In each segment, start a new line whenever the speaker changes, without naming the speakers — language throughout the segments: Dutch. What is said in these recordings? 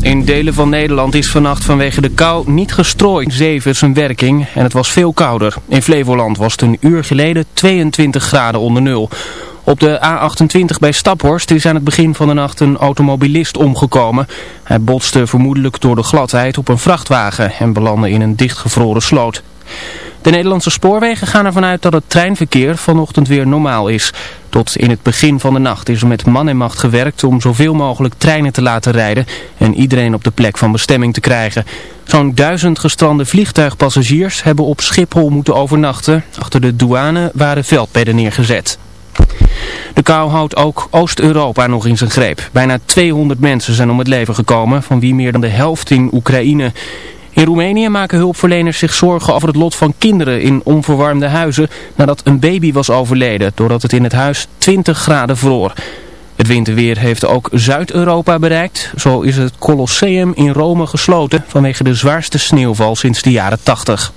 In delen van Nederland is vannacht vanwege de kou niet gestrooid. Zeven zijn werking en het was veel kouder. In Flevoland was het een uur geleden 22 graden onder nul. Op de A28 bij Staphorst is aan het begin van de nacht een automobilist omgekomen. Hij botste vermoedelijk door de gladheid op een vrachtwagen en belandde in een dichtgevroren sloot. De Nederlandse spoorwegen gaan ervan uit dat het treinverkeer vanochtend weer normaal is. Tot in het begin van de nacht is er met man en macht gewerkt om zoveel mogelijk treinen te laten rijden en iedereen op de plek van bestemming te krijgen. Zo'n duizend gestrande vliegtuigpassagiers hebben op Schiphol moeten overnachten. Achter de douane waren veldbedden neergezet. De kou houdt ook Oost-Europa nog in zijn greep. Bijna 200 mensen zijn om het leven gekomen, van wie meer dan de helft in Oekraïne. In Roemenië maken hulpverleners zich zorgen over het lot van kinderen in onverwarmde huizen nadat een baby was overleden doordat het in het huis 20 graden vroor. Het winterweer heeft ook Zuid-Europa bereikt. Zo is het Colosseum in Rome gesloten vanwege de zwaarste sneeuwval sinds de jaren 80.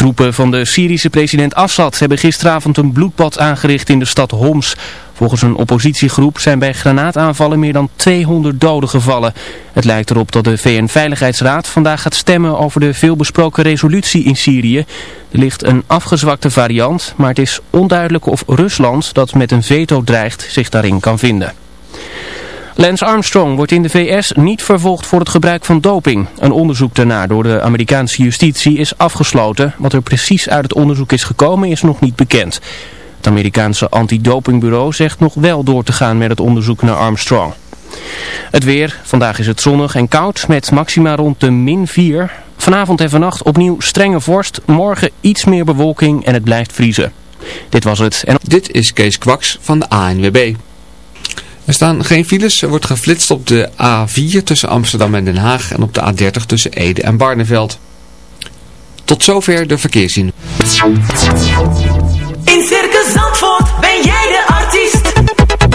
Troepen van de Syrische president Assad hebben gisteravond een bloedbad aangericht in de stad Homs. Volgens een oppositiegroep zijn bij granaataanvallen meer dan 200 doden gevallen. Het lijkt erop dat de VN-veiligheidsraad vandaag gaat stemmen over de veelbesproken resolutie in Syrië. Er ligt een afgezwakte variant, maar het is onduidelijk of Rusland, dat met een veto dreigt, zich daarin kan vinden. Lance Armstrong wordt in de VS niet vervolgd voor het gebruik van doping. Een onderzoek daarna door de Amerikaanse justitie is afgesloten. Wat er precies uit het onderzoek is gekomen is nog niet bekend. Het Amerikaanse antidopingbureau zegt nog wel door te gaan met het onderzoek naar Armstrong. Het weer. Vandaag is het zonnig en koud met maxima rond de min 4. Vanavond en vannacht opnieuw strenge vorst. Morgen iets meer bewolking en het blijft vriezen. Dit was het.
En... Dit is Kees Kwaks van de ANWB. Er staan geen files. Er wordt geflitst op de A4 tussen Amsterdam en Den Haag en op de A30 tussen Ede en Barneveld. Tot zover de verkeerszien.
In Circus Zandvoort ben jij de artiest.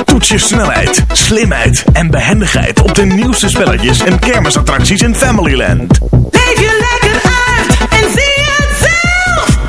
Toets je snelheid, slimheid en behendigheid op de nieuwste spelletjes en kermisattracties in Familyland.
Leef je lekker uit en zie.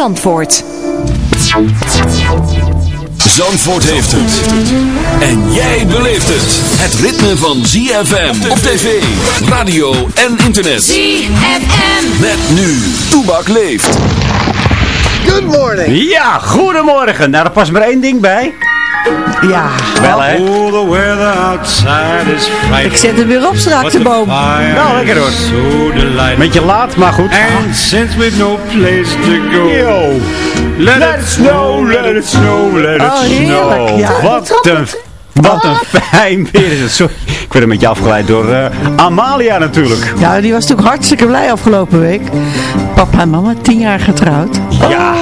Zandvoort.
Zandvoort heeft het. En jij beleeft het. Het ritme van ZFM op tv, radio en internet.
ZFM.
Met nu. Toebak leeft.
Good morning.
Ja, goedemorgen. Nou, er past maar één ding bij.
Ja.
Wel, hè?
Oh.
Ik zet hem weer op straks, de boom.
Nou, lekker hoor. Beetje laat, maar goed.
And since we've no place to go.
Yo.
Let, it snow, let it snow, let
Oh,
it
heerlijk.
snow.
Ja.
Wat een, wat een fijn weer is het. Sorry, ik werd een beetje afgeleid door eh, Amalia natuurlijk.
Ja, die was natuurlijk hartstikke blij afgelopen week. Papa en mama, tien jaar getrouwd.
Ja.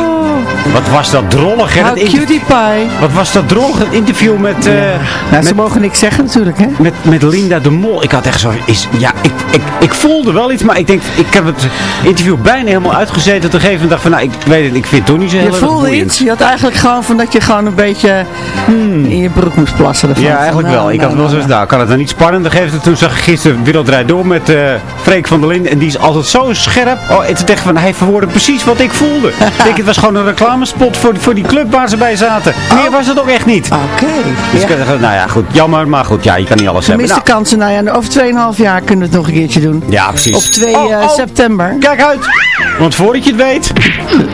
Wat was dat drollig, hè?
How
dat inter-
cutie pie.
Wat was dat drollig, het interview met, eh,
Nou, ze
met,
mogen niks zeggen natuurlijk, hè.
met, met Linda de Mol. Ik had echt zo, is, ja, ik, ik, ik voelde wel iets, maar ik denk, ik heb het interview bijna helemaal uitgezeten. Op een gegeven moment dacht van, nou, ik weet het, ik vind het toch niet zo heel
Je voelde iets. Je had eigenlijk gewoon van dat je gewoon een beetje in je broek moest plassen. ervan.
Hmm. Ja, eigenlijk wel.
nou,
Ik had
nou,
wel zoiets, nou, kan het dan niet spannend? Dan geeft het, toen zag ik gisteren Wereldrijd Door met eh Freek van der Linden. En die is altijd zo scherp. Oh, het is echt van, hij verwoordde precies wat ik voelde. ik denk, het was gewoon een reclamespot voor, voor die club waar ze bij zaten. Meer was het ook echt niet.
Oké.
Dus
Ja.
ik nou ja, goed, jammer, maar goed, ja, je kan niet alles hebben.
Gemiste
Nou,
kansen. Nou ja, over 2,5 jaar kunnen we het nog een keertje doen.
ja, precies.
Op 2
Oh,
eh,
oh,
september.
Kijk uit! Want voordat je het weet,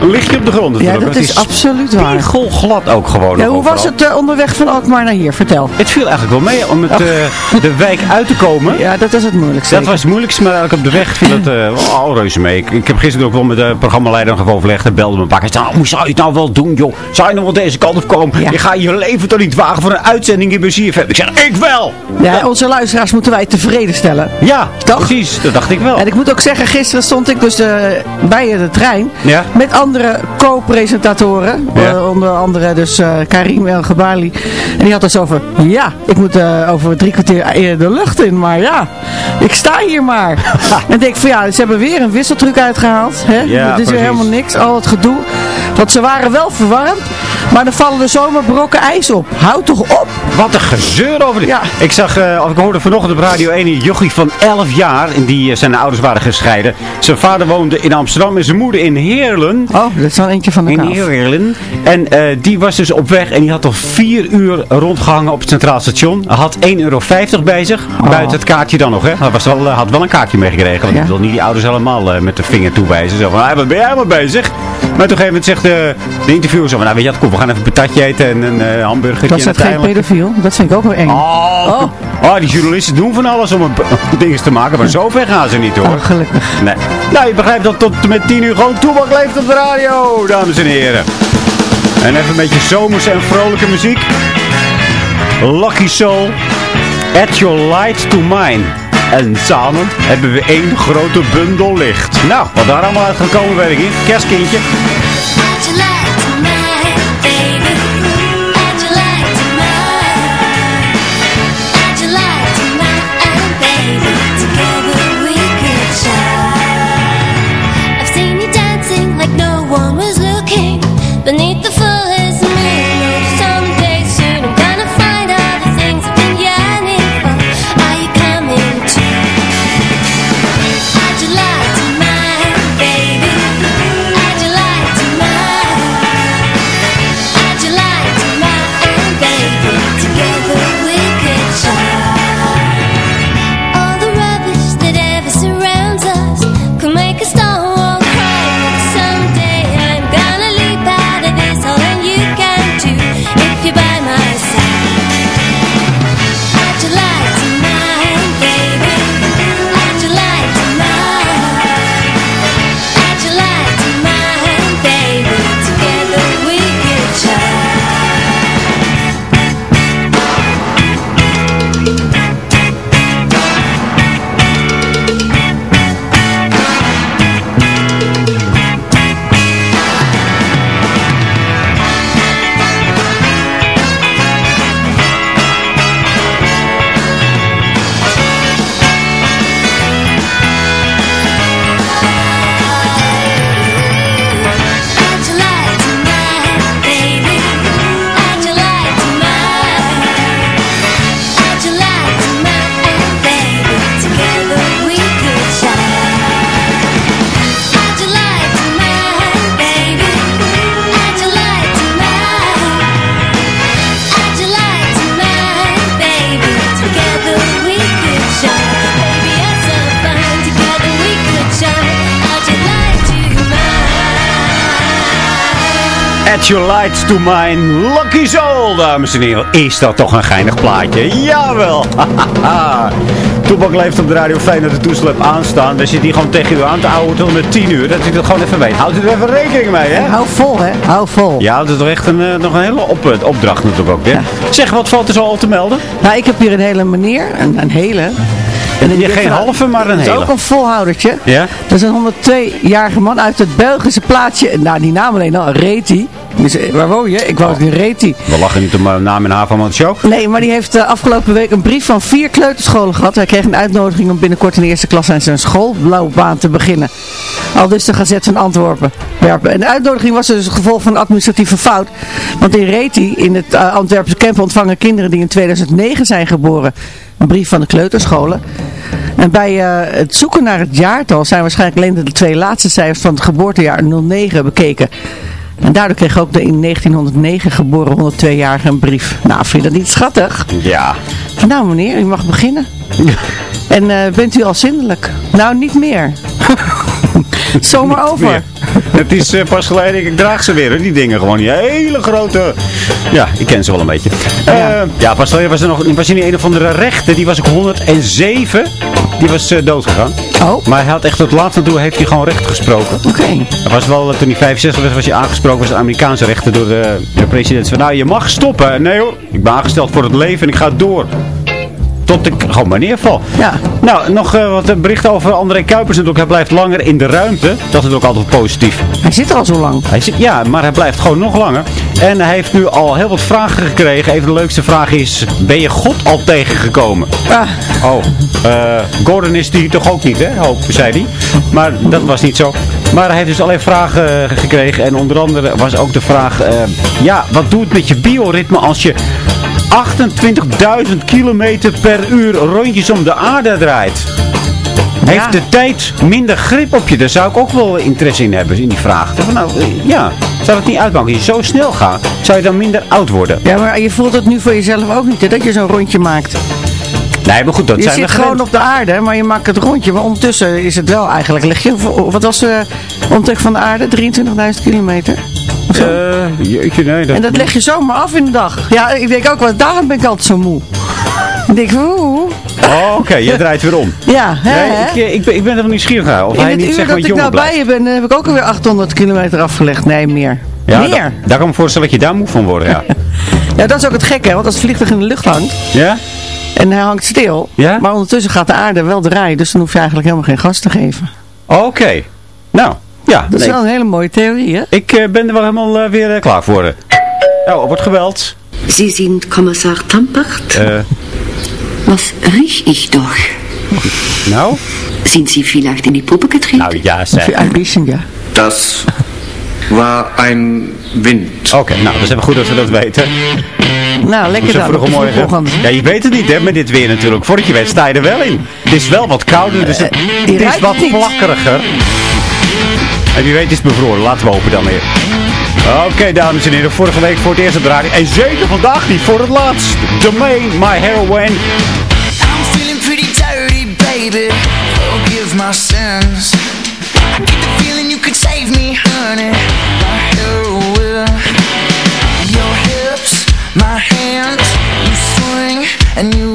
lig je op de grond.
Ja, dat
Het
is absoluut waar.
glad ook gewoon.
Ja, hoe was het eh, onderweg van Alkmaar naar hier? Vertel.
Het viel eigenlijk wel mee om het, eh, de wijk uit te komen.
Ja, dat is het moeilijkste.
Dat was het moeilijkste, maar eigenlijk op de weg viel het al reuze mee. Ik, ik heb gisteren ook wel met de programmaleider nog overlegd. Hij belde me een paar keer. Hoe zou je het nou wel doen, joh? Zou je nog wel deze kant op komen?
Ja.
Je gaat je leven toch niet wagen voor een uitzending in BCFM? Ik zeg, ik wel!
Ja, onze luisteraars moeten wij tevreden stellen.
Ja,
Toch?
precies. Dat dacht ik wel.
En ik moet ook zeggen, gisteren stond ik dus eh, bij de trein
Ja.
met andere co-presentatoren.
Ja.
Eh, onder andere dus eh, Karim El Gabali. En die had het over, ja, ik moet over drie kwartier de lucht in, maar ja, ik sta hier maar. en denk van ja, ze hebben weer een wisseltruc uitgehaald. Hè?
Ja,
Het is weer helemaal niks, al het gedoe. Want ze waren wel verwarmd, maar dan vallen er zomaar brokken ijs op. Houd toch op!
Wat een gezeur over dit.
Ja.
Ik zag, eh, of ik hoorde vanochtend op Radio 1 een jochie van 11 jaar. En die eh, zijn ouders waren gescheiden. Zijn vader woonde in Amsterdam en zijn moeder in Heerlen.
Oh, dat is dan eentje van de
In
kaaf.
Heerlen. En eh, die was dus op weg en die had al vier uur rondgehangen op het Centraal Station. Hij had 1,50 euro bij zich. Buiten het kaartje dan nog, hè. Hij was wel, had wel een kaartje meegekregen. Want
Ja.
ik wil niet die ouders allemaal met de vinger toewijzen. Zo van, ah, wat ben jij maar bezig? Maar op een gegeven moment zegt de, de interviewer zo van, nou weet je wat, kom, we gaan even een patatje eten en een eh hamburgertje.
Was
en
dat geen pedofiel? Dat vind ik ook wel eng.
Oh, oh. die journalisten doen van alles om een dingen te maken, maar zo ver gaan ze niet hoor.
Oh, gelukkig.
Nee. Nou, je begrijpt dat tot met 10 uur gewoon toebak leeft op de radio, dames en heren. En even een beetje zomerse en vrolijke muziek. Lucky Soul, At Your Light to Mine. En samen hebben we één grote bundel licht. Nou, wat daar allemaal uit gaat komen, weet ik. Kerstkindje. To Mine, Lucky Soul, dames en heren. Is dat toch een geinig plaatje? Jawel! Toebak leeft op de radio. Fijn dat de toestel hebt aanstaan. We zitten hier gewoon tegen u aan te houden tot met 10 uur. Dat ik dat gewoon even weet. Houd u er even rekening mee, hè?
Hou vol, hè? Hou vol.
Ja, dat is toch echt een, eh, nog een hele op, eh, opdracht natuurlijk ook. Hè? Zeg, wat valt er zo al te melden?
Nou, ik heb hier een hele meneer, een, een hele. En
Ja, geen halve, maar een
Dat is
hele.
ook een volhoudertje.
Ja?
Dat is een 102-jarige man uit het Belgische plaatsje. Nou, die naam alleen al, Reti. Eh, waar woon je? Ik woon in Reti.
We lachen niet om eh, naam en haar van de show.
Nee, maar die heeft uh, afgelopen week een brief van vier kleuterscholen gehad. Hij kreeg een uitnodiging om binnenkort in de eerste klas aan zijn schoolloopbaan te beginnen. Al dus de Gazet van Antwerpen. werpen. En de uitnodiging was dus het gevolg van een administratieve fout. Want in Reti, in het uh, Antwerpse camp, ontvangen kinderen die in 2009 zijn geboren. Een brief van de kleuterscholen. En bij uh, het zoeken naar het jaartal zijn waarschijnlijk alleen de twee laatste cijfers van het geboortejaar 09 bekeken. En daardoor kreeg ook de in 1909 geboren 102-jarige een brief. Nou, vind je dat niet schattig?
Ja.
Van, nou meneer, u mag beginnen. En eh, bent u al zindelijk? Nou, niet meer. Zomaar over.
Het is eh, pas geleden, ik draag ze weer, hoor, die dingen gewoon. Die hele grote... Ja, ik ken ze wel een beetje. Eh, ja, pas geleden was er nog was er niet een of andere rechter, die was ook 107. Die was uh, dood gegaan.
Oh.
Maar hij had echt tot laatst toe heeft hij gewoon recht gesproken.
Oké.
Was wel, toen hij 65 was, was hij aangesproken als een Amerikaanse rechter door de, de president. Van, nou, je mag stoppen. Nee hoor, ik ben aangesteld voor het leven en ik ga door. Tot ik gewoon maar neerval.
Ja.
Nou, nog uh, wat berichten over André Kuipers natuurlijk. Hij blijft langer in de ruimte. Dat is ook altijd positief.
Hij zit er al zo lang.
Hij zit, ja, maar hij blijft gewoon nog langer. En hij heeft nu al heel wat vragen gekregen. Even de leukste vraag is, ben je God al tegengekomen?
Ah.
Oh, uh, Gordon is die toch ook niet, hè? Hoop, zei hij. Maar dat was niet zo. Maar hij heeft dus alleen vragen gekregen. En onder andere was ook de vraag, uh, ja, wat doet het met je bioritme als je 28.000 kilometer per uur rondjes om de aarde draait. Heeft
Ja.
de tijd minder grip op je? Daar zou ik ook wel interesse in hebben, in die vraag. Van, nou, eh, ja, zou het niet uitmaken? Als je zo snel gaat, zou je dan minder oud worden?
Ja, maar je voelt het nu voor jezelf ook niet, hè, dat je zo'n rondje maakt.
Nee, maar goed, dat
je
zijn
zit gewoon op de aarde, maar je maakt het rondje. Maar ondertussen is het wel eigenlijk, lig je, wat was de omtrek van de aarde? 23.000 kilometer? Zo?
Eh, jeetje, nee. Dat,
en dat leg je zomaar af in de dag. Ja, ik denk ook wel, daarom ben ik altijd zo moe. Ik denk, oeh.
Oh, oké, je draait weer om.
Ja, hè,
Nee, ik, eh, ik, ben, ik ben er nieuwsgierig naar. Of
In
hij
het
niet
uur
zeg
dat ik nou bij je ben, heb ik ook alweer 800 kilometer afgelegd. Nee, meer.
Ja,
meer.
da- daar kan ik je daar moe van wordt, ja.
Ja, dat is ook het gekke, want als het vliegtuig in de lucht hangt
ja?
en hij hangt stil,
Ja?
maar ondertussen gaat de aarde wel draaien, dus dan hoef je eigenlijk helemaal geen gas te geven.
Oké. Nou, ja.
Dat is
nee.
wel een hele mooie theorie, hè?
Ik eh, ben er wel helemaal eh, weer eh, klaar voor. eh. Oh, er wordt geweld.
Sie sind Kommissar Tampert?
Eh,
Was riech ich doch?
nou?
Sind Sie vielleicht in die Puppe getreten?
Nou ja, zeg.
Ein bisschen, ja.
Das war ein Wind.
Oké, nou, dat is even goed dat we dat weten.
Nou, lekker dan.
vroeg
op de
morgen.
vroegochtend.
Ja, je weet het niet hè, met dit weer natuurlijk. Voordat je weet sta je er wel in. Het is wel wat kouder, dus het, het is wat plakkeriger. En wie weet is het bevroren. Laten we hopen dan weer. Oké, dames en heren. Vorige week voor het eerst op radio. En zeker vandaag niet voor het laatst. The Main, My Heroine.
I'm feeling pretty dirty, baby. Forgive my sins. I get the feeling you could save me, honey. My heroine. Your hips, my hands. You swing and you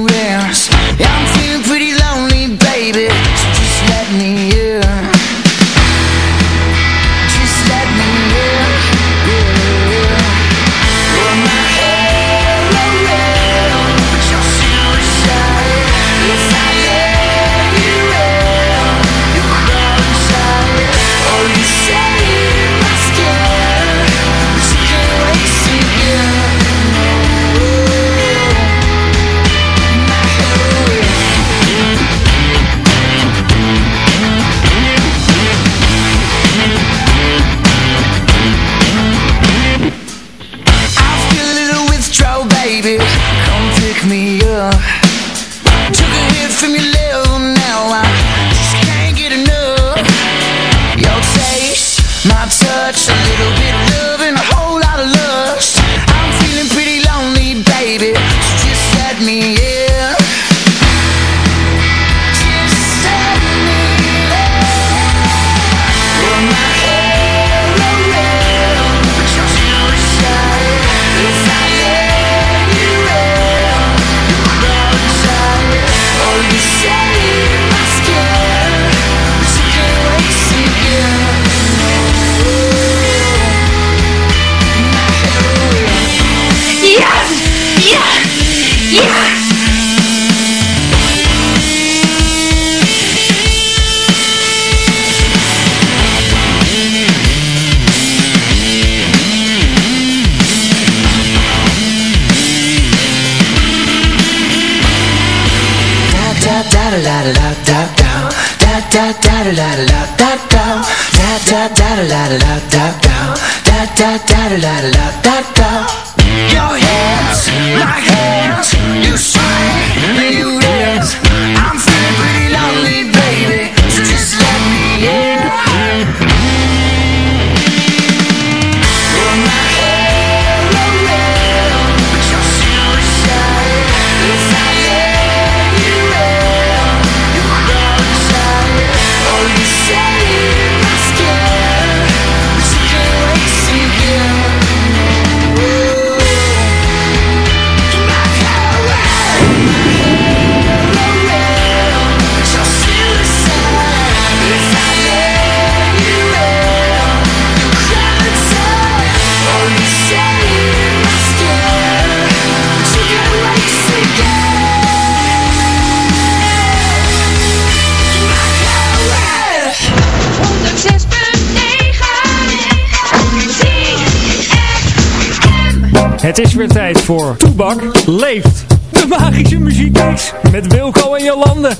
is weer tijd voor Toebak leeft. De magische muziekmix met Wilco en Jolande.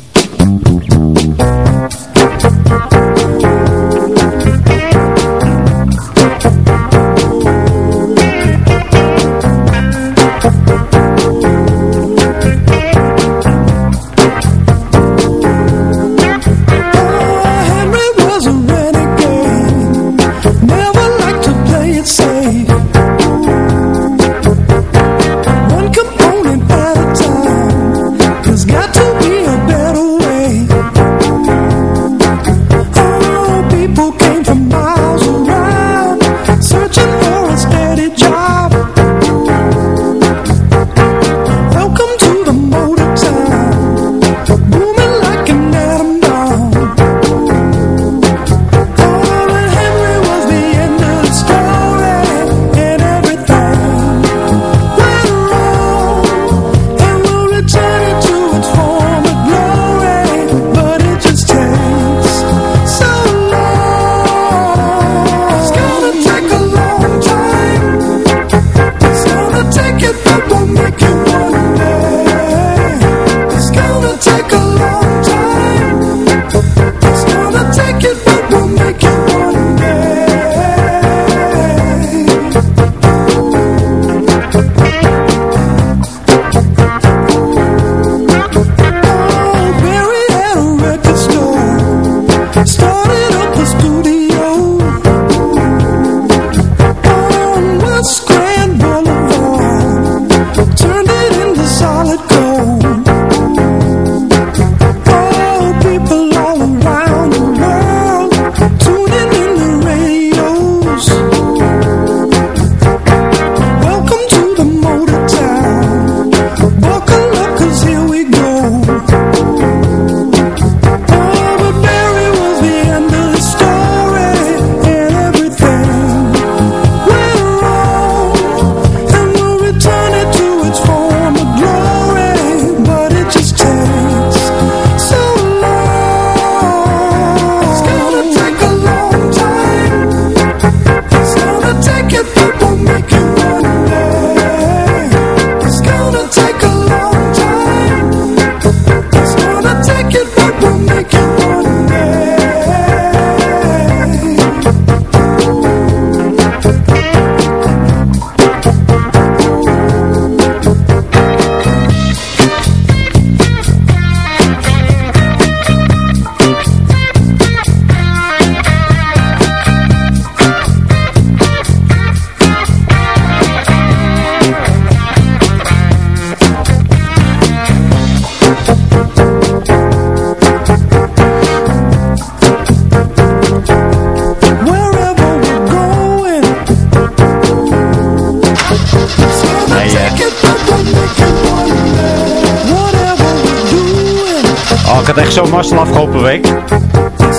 Had
echt zo'n mazzel afgelopen week.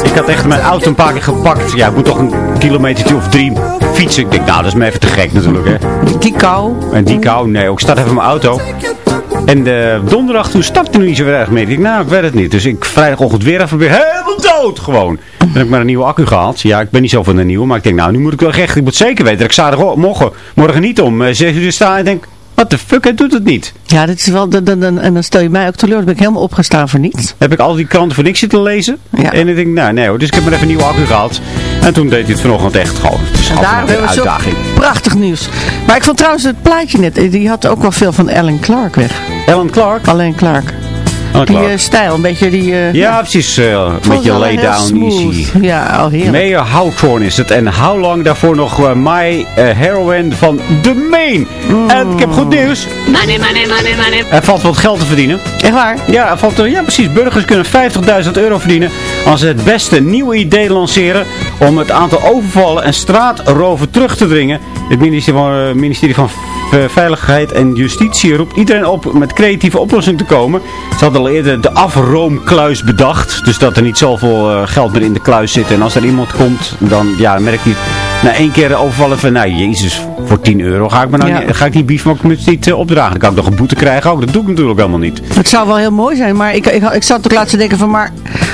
Ik had echt mijn auto een paar keer gepakt. Ja, ik moet toch een kilometertje of drie fietsen. Ik denk, nou, dat is me even te gek natuurlijk, hè.
Die kou.
En die kou, nee, ook start even mijn auto. En de donderdag toen startte nu niet zo erg mee. Ik denk, nou, ik weet het niet. Dus ik vrijdagochtend weer even weer helemaal dood gewoon. Dan heb ik maar een nieuwe accu gehaald. Ja, ik ben niet zo van de nieuwe. Maar ik denk, nou, nu moet ik wel echt, ik moet zeker weten dat ik zaterdag morgen, morgen niet om eh, 6 uur sta. En denk, wat de fuck, hij doet het niet.
Ja, dit is wel, dan, dan, en dan stel je mij ook teleur. Dan ben ik helemaal opgestaan voor niets.
Heb ik al die kranten voor niks zitten lezen. En ik denk, nou nee hoor. Dus ik heb maar even een nieuwe accu gehaald. En toen deed hij het vanochtend echt gewoon. Het is
En daar
een
hebben we zo
uitdaging.
prachtig nieuws. Maar ik vond trouwens het plaatje net, eh, die had ook wel veel van Ellen Clark weg.
Ellen Clark?
Alleen Clark.
Ellen
Die eh, stijl, een beetje die... eh,
Ja, precies. eh, een beetje lay
heel
down easy.
Ja, al heerlijk.
Mayor Hawthorne is het. En how long daarvoor nog eh, My eh, Heroine van The Main. En ik heb goed nieuws.
Money, money, money, money.
Er valt wat geld te verdienen.
Echt waar?
Ja, er valt, ja, precies. Burgers kunnen 50.000 euro verdienen als ze het beste nieuwe idee lanceren om het aantal overvallen en straatroven terug te dringen. Het ministerie van, ministerie van Veiligheid en Justitie roept iedereen op met creatieve oplossingen te komen. Ze hadden al eerder de afroomkluis bedacht. Dus dat er niet zoveel eh, geld meer in de kluis zit. En als er iemand komt, dan ja, merkt hij na één keer overvallen van, nou jezus, voor 10 euro ga ik, me nou
Ja.
niet, ga ik die biefstok niet eh, opdragen. Dan kan ik nog een boete krijgen ook. Dat doe ik natuurlijk helemaal niet.
Het zou wel heel mooi zijn, maar ik, ik, ik zat ook laatst te denken van, maar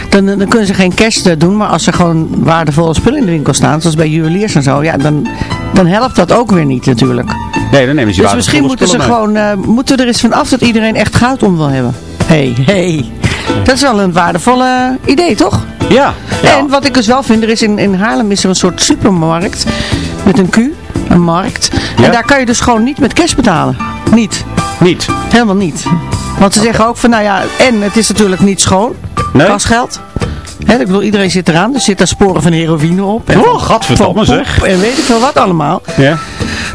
dan, dan kunnen ze geen kerst eh, doen, maar als er gewoon waardevolle spullen in de winkel staan, zoals bij juweliers en zo, ja, dan, dan helpt dat ook weer niet natuurlijk.
Nee, dan nemen ze
Dus misschien moeten ze gewoon, eh, moeten er eens van af dat iedereen echt goud om wil hebben. Hé, hey, hey. Dat is wel een waardevolle idee, toch?
Ja.
En wat ik dus wel vind, er is in, in Haarlem is er een soort supermarkt met een Q, een markt.
Ja.
En daar kan je dus gewoon niet met cash betalen. Niet.
Niet?
Helemaal niet. Want ze zeggen ook van, nou ja, en het is natuurlijk niet schoon.
Nee?
Pasgeld. Hè, ik bedoel, iedereen zit eraan. Er zitten sporen van heroïne op. En
Oh,
van-
zeg.
En weet ik veel wat allemaal.
Ja.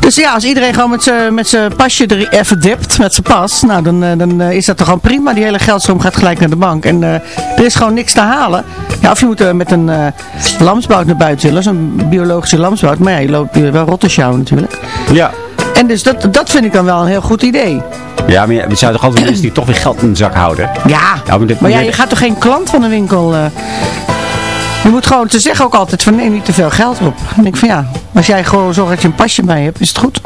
Dus ja, als iedereen gewoon met zijn met zijn pasje er even dipt, met zijn pas, nou dan, eh, dan eh, is dat toch gewoon prima. Die hele geldstroom gaat gelijk naar de bank. En eh, er is gewoon niks te halen. Ja, of je moet met een eh lamsbout naar buiten willen, zo'n biologische lamsbout. Maar ja, je loopt wel sjouwen natuurlijk.
Ja.
En dus dat, dat vind ik dan wel een heel goed idee.
Ja, maar er zijn toch altijd mensen die toch weer geld in de zak houden?
Ja,
Ja, maar, dit,
maar ja, je gaat toch geen klant van een winkel... eh, je moet gewoon, ze zeggen ook altijd van neem niet te veel geld op. En ik van ja, als jij gewoon zorgt dat je een pasje bij hebt, is het goed.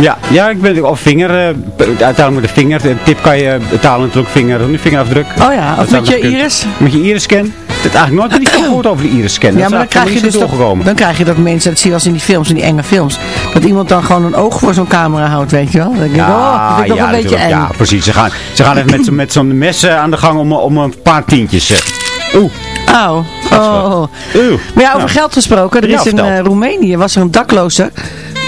Ja, ja, ik ben of vinger, eh, uiteindelijk met de vinger, de tip kan je betalen natuurlijk vinger, een vingerafdruk.
Oh ja, of met je iris.
Met je iris scan. Dat eigenlijk nooit niet gehoord over de iris scan.
Ja, maar dan krijg, je dus toch,
doorgekomen.
dan krijg je dat mensen, dat zie je als in die films, in die enge films, dat iemand dan gewoon een oog voor zo'n camera houdt, weet je wel. Dan denk ik, oh, dat een beetje eng.
Ja, precies. Ze gaan, ze gaan even met, zo- met zo'n mes eh, aan de gang om, om een paar tientjes. eh. Oeh.
Auw. Oh. Maar ja, over
Nou.
geld gesproken. Er
Ja,
is in eh, Roemenië was er een dakloze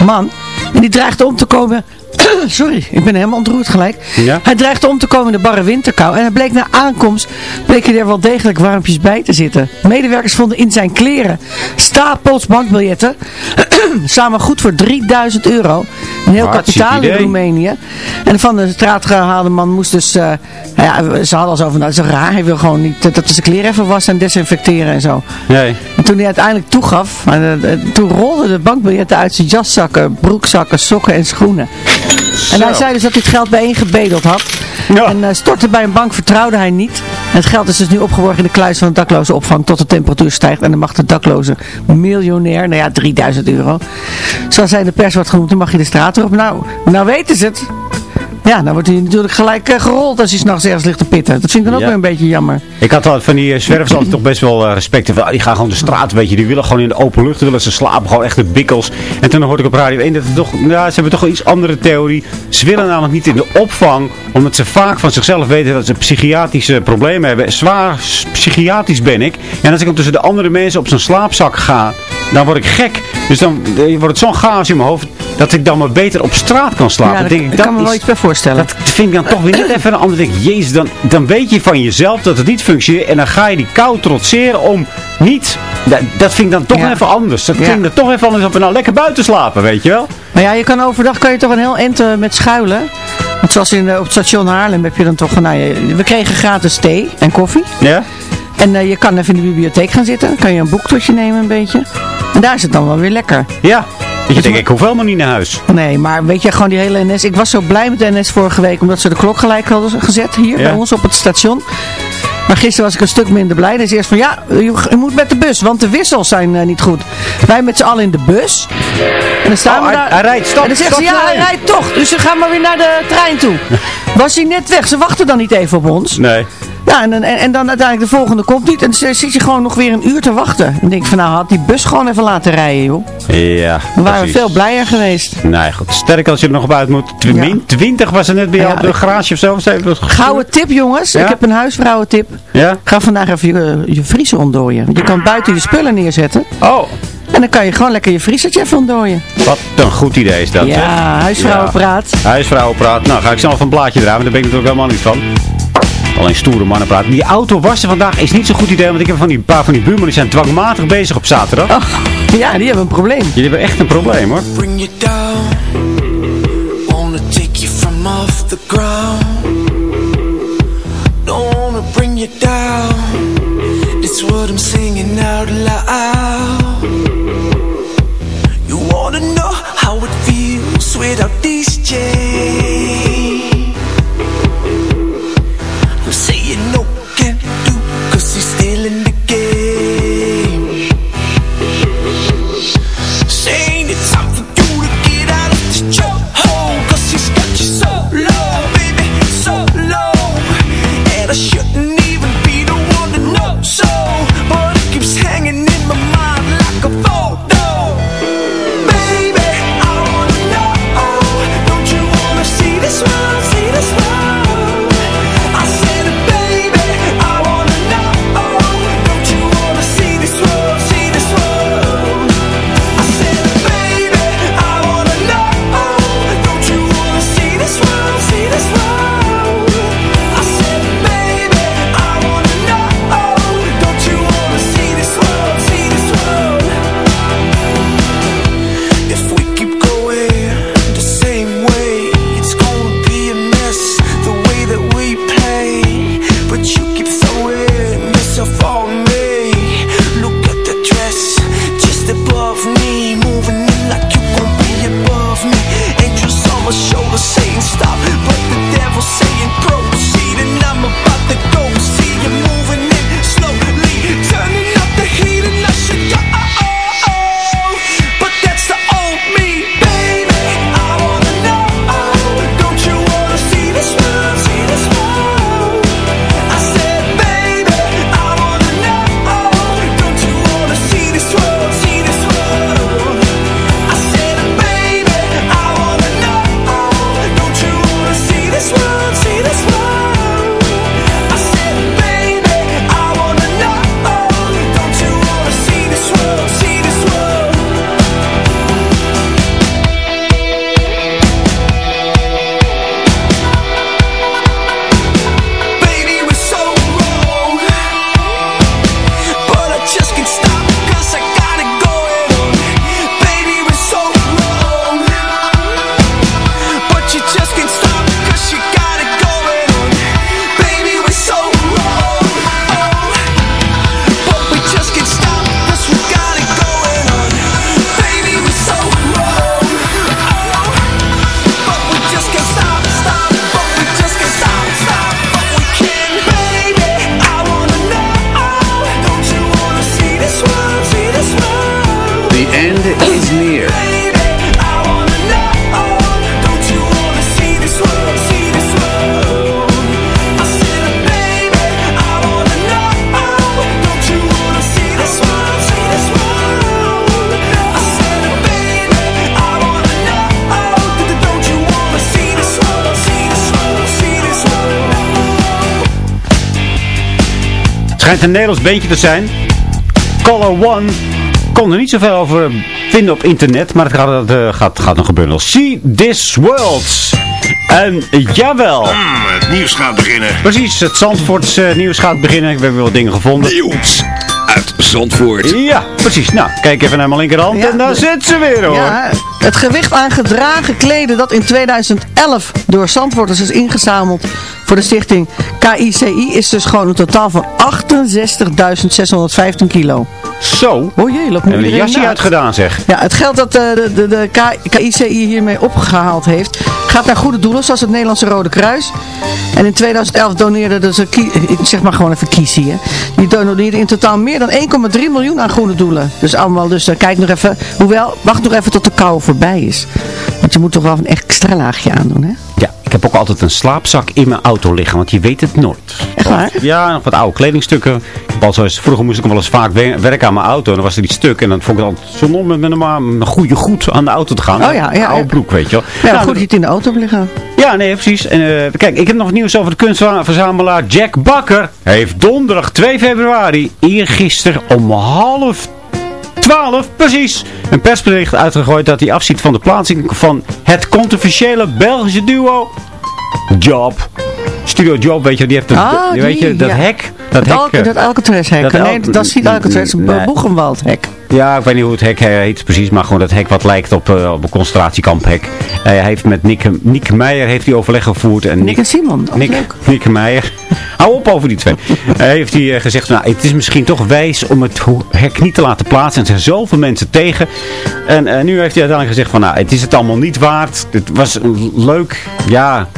man. En die dreigde om te komen... Sorry, ik ben helemaal ontroerd gelijk.
Ja?
Hij dreigde om te komen in de barre winterkou. En hij bleek na aankomst, bleken er wel degelijk warmpjes bij te zitten. Medewerkers vonden in zijn kleren stapels bankbiljetten. samen goed voor 3000 euro. Een heel kapitaal in. Roemenië. En van de straat gehaalde man moest dus... eh, ja, ze hadden al zo van, dat is raar. Hij wil gewoon niet dat hij zijn kleren even wassen en desinfecteren en zo.
Nee.
En toen hij uiteindelijk toegaf, eh, eh, toen rolden de bankbiljetten uit zijn jaszakken, broekzakken, sokken en schoenen. En hij zei dus dat hij het geld bijeengebedeld had. En eh, stortte bij een bank vertrouwde hij niet. En het geld is dus nu opgeborgen in de kluis van de dakloze opvang tot de temperatuur stijgt. En dan mag de dakloze miljonair, nou ja, 3000 euro. Zoals hij in de pers wordt genoemd, dan mag je de straat erop. Nou, nou weten ze het. Ja, dan wordt hij natuurlijk gelijk eh, gerold als hij s'nachts ergens ligt te pitten. Dat vind ik dan ook
Ja.
weer een beetje jammer.
Ik had altijd van die eh, zwervers altijd toch best wel eh, respect. Van, ah, die gaan gewoon de straat, weet je. Die willen gewoon in de open lucht, willen ze slapen. Gewoon echt de bikkels. En toen hoorde ik op Radio 1 dat het toch, ja, ze hebben toch een iets andere theorie. Ze willen namelijk niet in de opvang. Omdat ze vaak van zichzelf weten dat ze psychiatrische problemen hebben. Zwaar psychiatrisch ben ik. En als ik dan tussen de andere mensen op zo'n slaapzak ga, dan word ik gek. Dus dan wordt het zo'n chaos in mijn hoofd. Dat ik dan maar beter op straat kan slapen.
Ja, daar-
denk ik,
daar kan
dat
me wel iets bij voorstellen.
Dat vind ik dan toch weer net even een ander. jezus, dan, dan weet je van jezelf dat het niet functioneert. En dan ga je die kou trotseren om niet... Dat, dat vind ik dan toch
Ja.
even anders. Dat
Ja.
vind ik dan toch even anders dan we nou lekker buiten slapen, weet je wel?
Maar ja, je kan overdag kan je toch een heel eind eh, met schuilen. Want zoals in, eh, op het station Haarlem heb je dan toch... Nou, je- we kregen gratis thee en koffie.
Ja?
En eh, je kan even in de bibliotheek gaan zitten. Kan je een boek tot je nemen een beetje. En daar is het dan wel weer lekker.
Ja. Dat je denkt, ik hoef helemaal niet naar huis.
Nee, maar weet je, gewoon die hele NS. Ik was zo blij met de NS vorige week, omdat ze de klok gelijk hadden gezet hier
Ja.
bij ons op het station. Maar gisteren was ik een stuk minder blij. Dus eerst van, ja, u, u moet met de bus, want de wissels zijn eh, niet goed. Wij met z'n allen in de bus. En dan staan
Oh,
we daar.
hij rijdt, stop,
En dan zeggen ze, ja, hij rijdt toch. Dus ze gaan maar weer naar de trein toe. Was hij net weg. Ze wachten dan niet even op ons.
Nee.
Ja, en, dan- en, en dan uiteindelijk de volgende komt niet. En dan zit je gewoon nog weer een uur te wachten. En denk van, nou, had die bus gewoon even laten rijden, joh.
Ja,
Dan waren we veel blijer geweest.
Nee, goed. Sterk als je er nog op uit moet. Min 20 was er net bij jou op de garage of zo.
Gouden tip, jongens. Ik heb een huisvrouwentip.
Ja?
Ga vandaag even je, je vriezer ontdooien. Je kan buiten je spullen neerzetten.
Oh.
En dan kan je gewoon lekker je vriezertje even ontdooien.
Wat een goed idee is dat.
Ja, huisvrouwenpraat.
Ja. Huisvrouwenpraat. Nou, ga ik zelf een blaadje draaien, want daar ben ik natuurlijk helemaal niet van. Alleen stoere mannen praten. Die auto wassen vandaag is niet zo'n goed idee, want ik heb van die paar van die buurmannen die zijn dwangmatig bezig op zaterdag.
Oh, ja, die hebben een probleem.
Jullie hebben echt een probleem hoor.
bring you down. Wanna take you from off the ground. Don't wanna bring you down. It's what I'm singing out loud. You wanna know how it feels without these chains.
Schijnt een Nederlands beentje te zijn. Color One. Kon er niet zoveel over vinden op internet, maar het gaat, het gaat, gaat nog gebeuren. See This World. En jawel.
het nieuws gaat beginnen.
Precies, het Zandvoorts eh, nieuws gaat beginnen. We hebben wel dingen gevonden.
Nieuws uit Zandvoort.
Ja, precies. Nou, kijk even naar mijn linkerhand
Ja,
en daar
de-
zit ze weer hoor.
Ja, het gewicht aan gedragen kleden dat in 2011 door Zandvoorters is ingezameld voor de stichting KICI is dus gewoon een totaal van 68.615 kilo.
Zo.
Oh jee, loopt
En
nu
een
iedereen
jasje uitgedaan zeg.
Ja, het geld dat eh, de, de, de KICI hiermee opgehaald heeft, gaat naar goede doelen, zoals het Nederlandse Rode Kruis. En in 2011 doneerde kie- ik zeg maar gewoon even kiezen, hè. Die doneerde in totaal meer dan 1,3 miljoen aan goede doelen. Dus allemaal, dus eh, kijk nog even, hoewel, wacht nog even tot de kou voorbij is. Want je moet toch wel een extra laagje aandoen, hè?
Ja, heb ook altijd een slaapzak in mijn auto liggen, want je weet het nooit.
Echt waar?
Ja, nog wat oude kledingstukken. Ik heb al zo eens- vroeger moest ik wel eens vaak we- werken aan mijn auto. En dan was er iets stuk. En dan vond ik het altijd zo om met een, goede goed aan de auto te gaan.
Oh ja, ja,
Oude broek, weet je wel.
Ja,
Nou,
goed dat je het in de auto hebt liggen.
Ja, nee, precies. En, eh, kijk, ik heb nog nieuws over de kunstverzamelaar Jack Bakker. Hij heeft donderdag 2 februari, eergisteren om half 12, precies, een persbericht uitgegooid dat hij afziet van de plaatsing van het controversiële Belgische duo Job. Studio Job, weet je, die heeft een,
Ah,
die, weet je, dat
ja.
hek. Dat,
Dat,
hek,
Al dat Alcatraz-hek.
dat
Nee, dat is niet Alcatraz,
Nee.
Boegenwald-hek.
Ja, ik weet niet hoe het hek heet precies, maar gewoon dat hek wat lijkt op, eh, op een concentratiekamphek. Eh, hij heeft met Nick, Nick Meijer heeft hij overleg gevoerd. En
Nick en Simon,
Nick,
leuk.
Nick Meijer. Hou op over die twee. Hij heeft hij eh, gezegd, nou, het is misschien toch wijs om het hek niet te laten plaatsen. Er zijn zoveel mensen tegen. En nu heeft hij uiteindelijk gezegd van, nou, het is het allemaal niet waard. Het was een leuk, ja,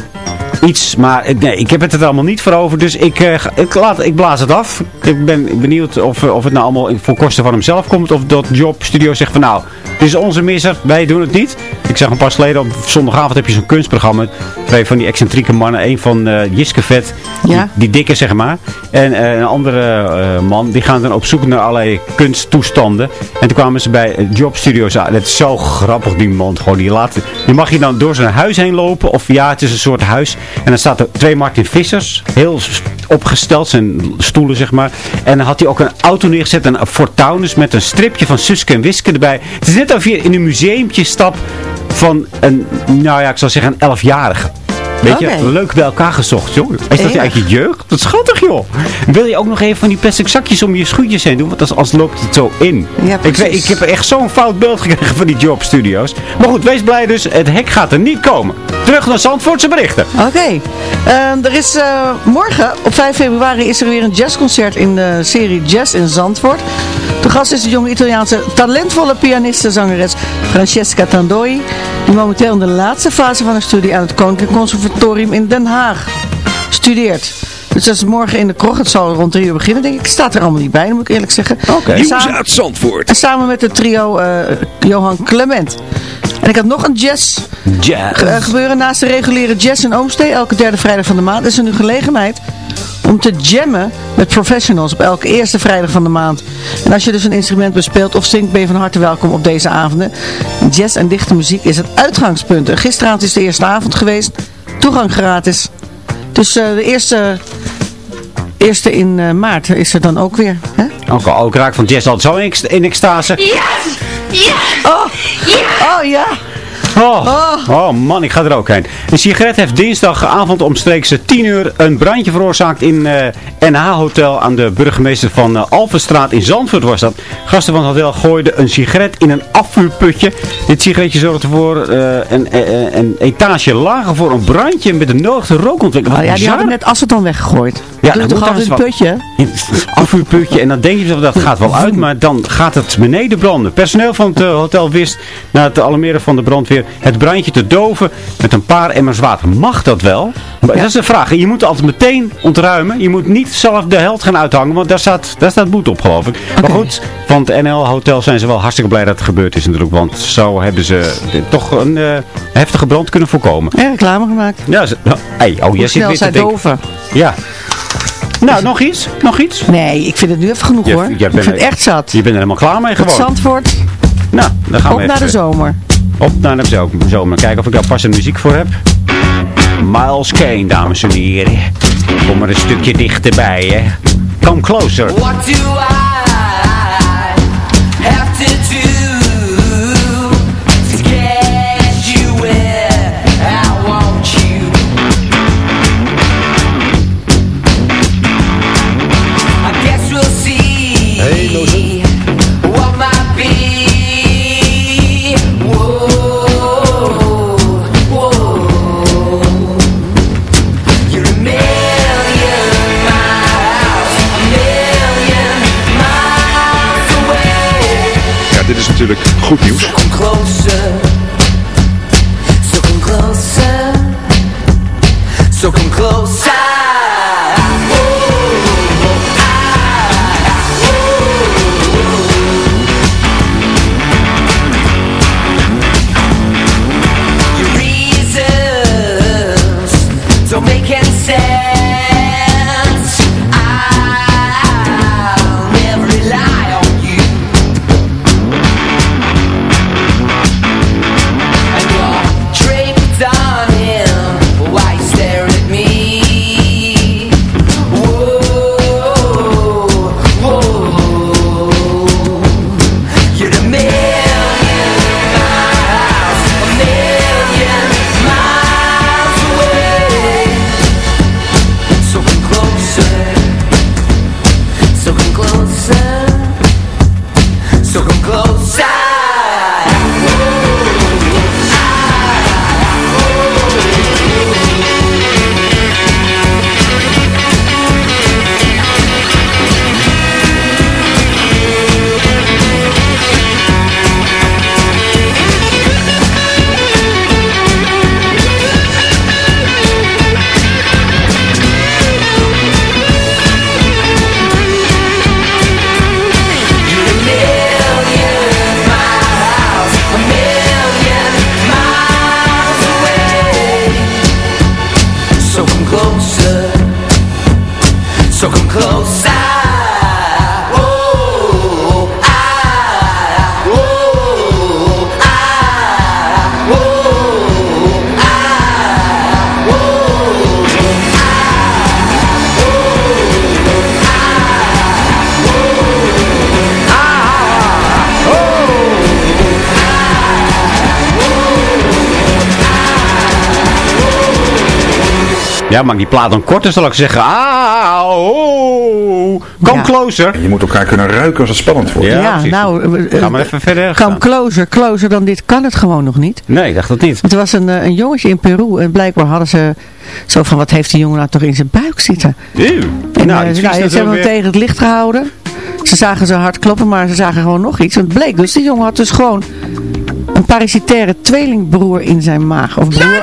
iets. Maar nee, ik heb het er allemaal niet voor over. Dus ik, eh, ik, laat, ik blaas het af. Ik ben benieuwd of, eh, of het nou allemaal voor kosten van hemzelf komt. Of dat Job Studio zegt van nou, dit is onze misser. Wij doen het niet. Ik zag een pas geleden op zondagavond heb je zo'n kunstprogramma. Twee van die excentrieke mannen. Een van eh Jiske Vet.
Ja.
Die, die dikke zeg maar. En eh, een andere eh, man. Die gaan dan op zoek naar allerlei kunsttoestanden. En toen kwamen ze bij eh, Job Studios aan. Het is zo grappig die man. Gewoon, die, laat, die mag je dan door zijn huis heen lopen. Of ja, het is een soort huis. En dan staat er twee Martin Vissers. Heel opgesteld. Zijn stoelen zeg maar. En dan had hij ook een auto neergezet. Een Fortuinus met een stripje van Suske en Wiske erbij. Het is net alsof je in een museumpje stapt van een, nou ja, ik zou zeggen een elfjarige. Weet je, leuk bij elkaar gezocht, joh. Is dat je jeugd? Dat is schattig, joh. Wil je ook nog even van die plastic zakjes om je schoentjes heen doen? Want als, als loopt het zo in.
Ja,
ik, weet, ik heb echt zo'n fout beeld gekregen van die jobstudio's. Maar goed, wees blij dus. Het hek gaat er niet komen. Terug naar Zandvoortse berichten.
Oké. Ehm, er is eh, morgen, op 5 februari, is er weer een jazzconcert in de serie Jazz in Zandvoort. De gast is de jonge Italiaanse talentvolle pianiste-zangeres Francesca Tandoi. Die momenteel in de laatste fase van haar studie aan het Koninklijk Conservatorium in Den Haag studeert. Dus dat is morgen in de krocht. Het zal rond drie uur beginnen, denk ik. Ik sta er allemaal niet bij, moet ik eerlijk zeggen.
Oké.
En
Nieuws
samen-
uit Zandvoort.
En samen met het trio eh, Johan Clement. En ik had nog een jazz
Jazz.
eh, gebeuren. Naast de reguliere jazz en oomstee, elke derde vrijdag van de maand, is er nu gelegenheid om te jammen met professionals op elke eerste vrijdag van de maand. En als je dus een instrument bespeelt of zingt, ben je van harte welkom op deze avonden. Jazz en dichte muziek is het uitgangspunt. En gisteravond is de eerste avond geweest. Toegang gratis. Dus eh, de eerste, eerste in eh, maart is er dan ook weer. Hè?
Ook al, ook raak van jazz altijd zo in, in extase.
Oh, oh ja.
Oh, oh man, ik ga er ook heen. Een sigaret heeft dinsdagavond omstreeks 10 uur een brandje veroorzaakt in eh NH-hotel aan de burgemeester van Alphenstraat in Zandvoort was dat. Gasten van het hotel gooiden een sigaret in een afvuurputje. Dit sigaretje zorgde voor eh, een, een etage lager voor een brandje met een nodige rookontwikkeling.
Oh, ja, die hadden net asset weggegooid.
Ja, dan
toch altijd een putje?
In een afvuurputje. En dan denk je dat gaat wel uit, maar dan gaat het beneden branden. Personeel van het hotel wist na het alarmeren van de brandweer het brandje te doven met een paar emmers water. Mag dat wel? Dat is de vraag. Je moet altijd meteen ontruimen. Je moet niet zelf de held gaan uithangen, want daar staat, daar staat boete op geloof ik. Maar goed, van het NL Hotel zijn ze wel hartstikke blij dat het gebeurd is natuurlijk. Want zo hebben ze toch een eh, heftige brand kunnen voorkomen.
En reclame gemaakt.
Ja, ze, nou, hey, oh, jij zit
snel
weer te
doven.
Ja. Nou, nog iets? Nog iets?
Nee, ik vind het nu even genoeg
Je-
hoor.
je
ik vind het echt zat.
Je bent er helemaal klaar mee gewoon.
Zandvoort,
Nou, dan gaan
op
we
naar de zomer.
Op naar de zo- zomer. Kijken of ik daar passende muziek voor heb. Miles Kane, dames en heren. Kom maar een stukje dichterbij, hè. Come closer.
What do I have to do
goed nieuws.
Ja, maak die plaat dan korter, zal ik zeggen. Ah, oh, come closer.
Je moet elkaar kunnen ruiken als het spannend wordt.
Ja,
Ja, nou, eh,
Ga maar even verder.
Come
gaan.
closer, closer dan dit kan het gewoon nog niet.
Nee, ik dacht dat niet.
Want er was een, eh, een jongetje in Peru en blijkbaar hadden ze zo van, wat heeft die jongen nou toch in zijn buik zitten?
Eeuw.
En,
Nou,
eh,
iets
nou, ze hebben hem tegen het licht gehouden. Ze zagen zo hard kloppen, maar ze zagen gewoon nog iets. En het bleek dus, die jongen had dus gewoon een parasitaire tweelingbroer in zijn maag. Of broer.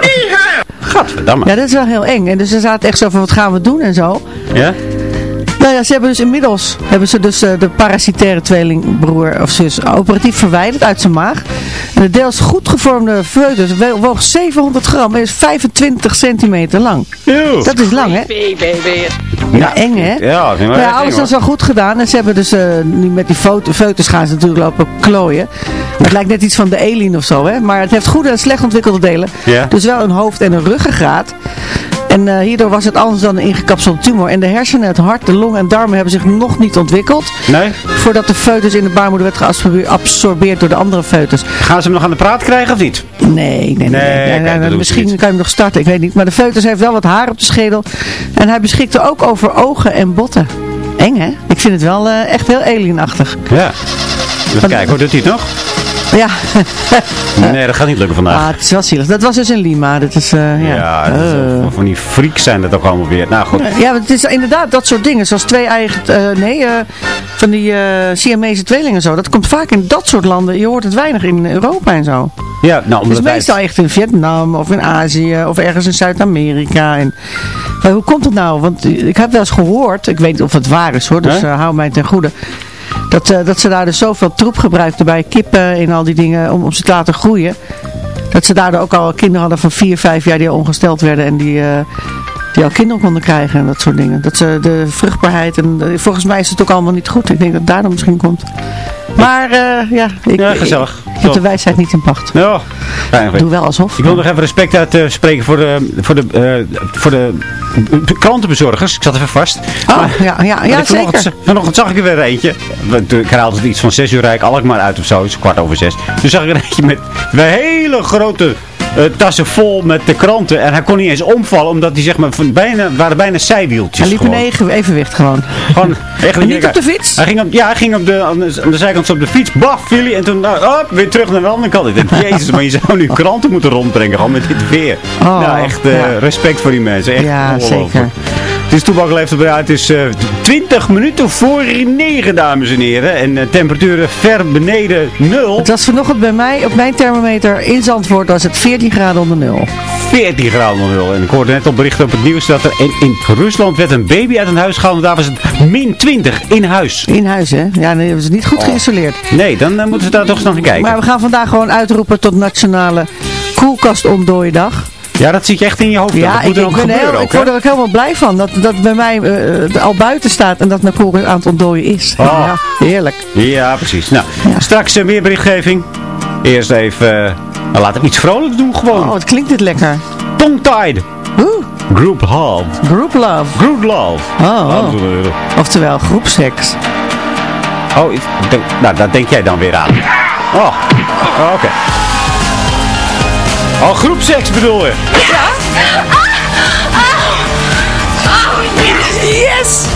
Gadverdamme.
Ja, dat is wel heel eng. En dus ze zaten echt zo van, wat gaan we doen en zo.
Ja?
Nou ja, ze hebben dus inmiddels hebben ze dus, eh, de parasitaire tweelingbroer of zus operatief verwijderd uit zijn maag. En de deels goed gevormde foetus woog 700 gram en is 25 centimeter lang. Dat is lang, hè? Ja, eng, hè?
Ja,
Maar ja, alles is wel goed gedaan. En ze hebben dus eh, nu met die foto's gaan ze natuurlijk lopen klooien. Het lijkt net iets van de alien of zo, hè? Maar het heeft goede en slecht ontwikkelde delen.
Ja.
Dus wel een hoofd en een ruggengraat. En eh, hierdoor was het anders dan een ingekapselde tumor. En de hersenen, het hart, de long en darmen hebben zich nog niet ontwikkeld.
Nee?
Voordat de foetus in de baarmoeder werd geabsorbeerd door de andere foetus.
Gaan ze hem nog aan de praat krijgen of niet?
Nee, nee, nee. Misschien kan je hem nog starten, ik weet niet. Maar de foetus heeft wel wat haar op de schedel. En hij beschikte ook over ogen en botten. Eng, hè? Ik vind het wel eh, echt heel alienachtig.
Ja. Even kijken, hoe doet hij het nog?
Ja.
Nee, dat gaat niet lukken vandaag.
Ah, het is wel zielig. Dat was dus in Lima. Dat is, eh, ja.
Ja, dat is
Eh.
van die freaks zijn dat ook allemaal weer. Nou goed.
Ja, het is inderdaad dat soort dingen. Zoals twee eigen, eh, nee, van die Siamese tweelingen en zo. Dat komt vaak in dat soort landen. Je hoort het weinig in Europa en zo.
Ja, nou,
Het
omdat
is
wij-
meestal echt in Vietnam of in Azië of ergens in Zuid-Amerika. En, maar hoe komt het nou? Want ik heb wel eens gehoord, ik weet niet of het waar is hoor, dus hou mij ten goede. Dat, eh, dat ze daar dus zoveel troep gebruikten bij kippen en al die dingen om, om ze te laten groeien. Dat ze daardoor ook al kinderen hadden van 4, 5 jaar die al ongesteld werden en die, eh, die al kinderen konden krijgen en dat soort dingen. Dat ze de vruchtbaarheid en volgens mij is het ook allemaal niet goed. Ik denk dat het daardoor misschien komt. Maar eh, ja, ik,
Ja, gezellig.
ik, ik heb de wijsheid niet in pacht.
Ja, fijn.
Doe wel alsof.
Ik wil nog even respect uitspreken voor de, voor de, eh, voor de krantenbezorgers. Ik zat even vast.
Oh, ja, ja, ja
Maar vanochtend,
zeker.
vanochtend zag ik er weer eentje. Ik haal altijd iets van 6 uur rijk Alkmaar uit of zo. Het is kwart over 6. Toen zag ik er eentje met twee hele grote eh, tassen vol met de kranten. En hij kon niet eens omvallen. Omdat hij zeg maar van bijna, waren bijna zijwieltjes.
Hij liep in even, evenwicht gewoon.
Gewoon, echt,
En niet op de fiets?
Hij ging op, ja, hij ging op de, aan, de, aan de zijkant op de fiets. Baf, viel hij. En toen nou, hop, weer terug naar de andere kant. Ik dacht, jezus, maar je zou nu kranten moeten rondbrengen. Gewoon met dit weer.
Oh,
nou, echt eh,
ja.
respect voor die mensen. Echt
Ja, zeker.
Het is Toebak leeft erbij. Het is eh, 20 minuten voor 9, dames en heren. En eh, temperaturen ver beneden nul.
Het was vanochtend bij mij, op mijn thermometer in Zandvoort, was het 14 graden onder nul.
14 graden onder nul. En ik hoorde net op berichten op het nieuws dat er in, in Rusland werd een baby uit een huis gehaald. En daar was het min 20 in huis.
In huis, hè? Ja, nee, dat is niet goed
Oh.
geïsoleerd.
Nee, dan eh, moeten ze daar toch eens naar gaan kijken.
Maar we gaan vandaag gewoon uitroepen tot nationale koelkastontdooidag.
Ja, dat zit je echt in je hoofd.
Ja,
dat
ik,
moet er
ik,
ook
ben
gebeuren
heel,
ook,
ik word er ook helemaal blij van. Dat, dat bij mij eh, eh, al buiten staat en dat mijn koelkast aan het ontdooien is.
Oh.
Ja, heerlijk.
Ja, precies. Nou, straks eh, meer berichtgeving. Eerst even... nou, laten we iets vrolijks doen gewoon.
Oh, wat klinkt dit lekker.
Tongue-tied.
Oeh,
Group Love.
group love.
Group Love.
Oh, oh.
En heren.
Oftewel groepseks.
Oh, ik denk- nou, daar denk jij dan weer aan. Oh, oh, oké. Oh, groepseks bedoel je?
Yes!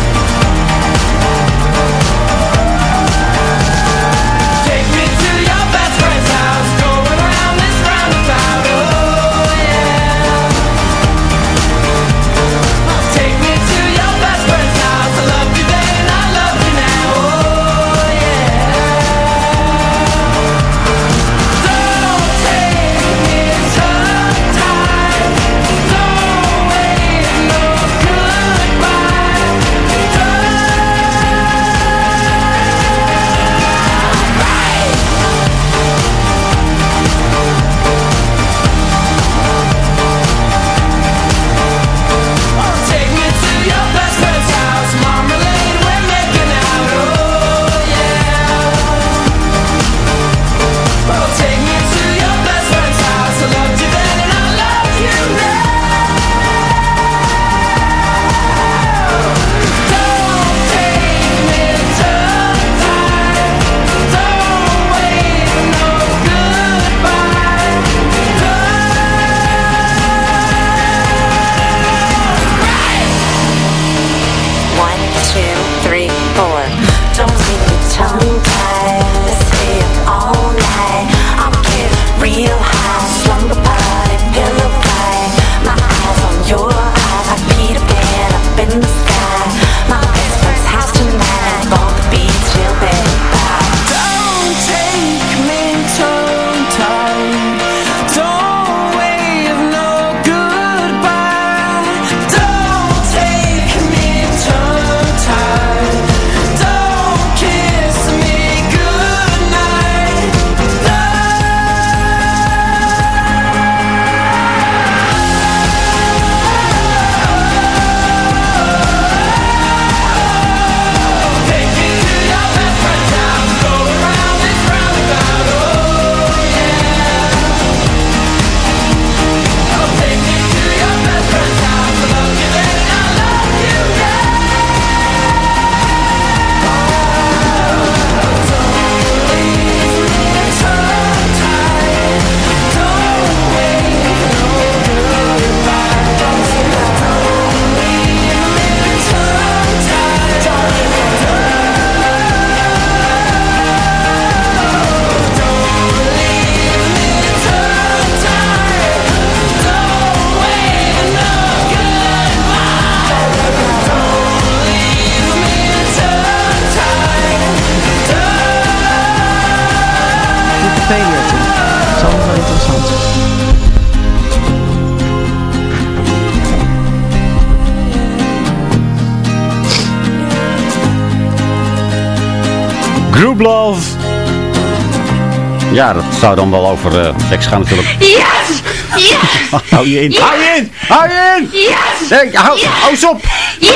Zou dan wel over eh, seks gaan natuurlijk.
Yes! Yes!
hou je in. Hou je in! Hou je in!
Yes!
Nee, hou, hou eens op!
Yes!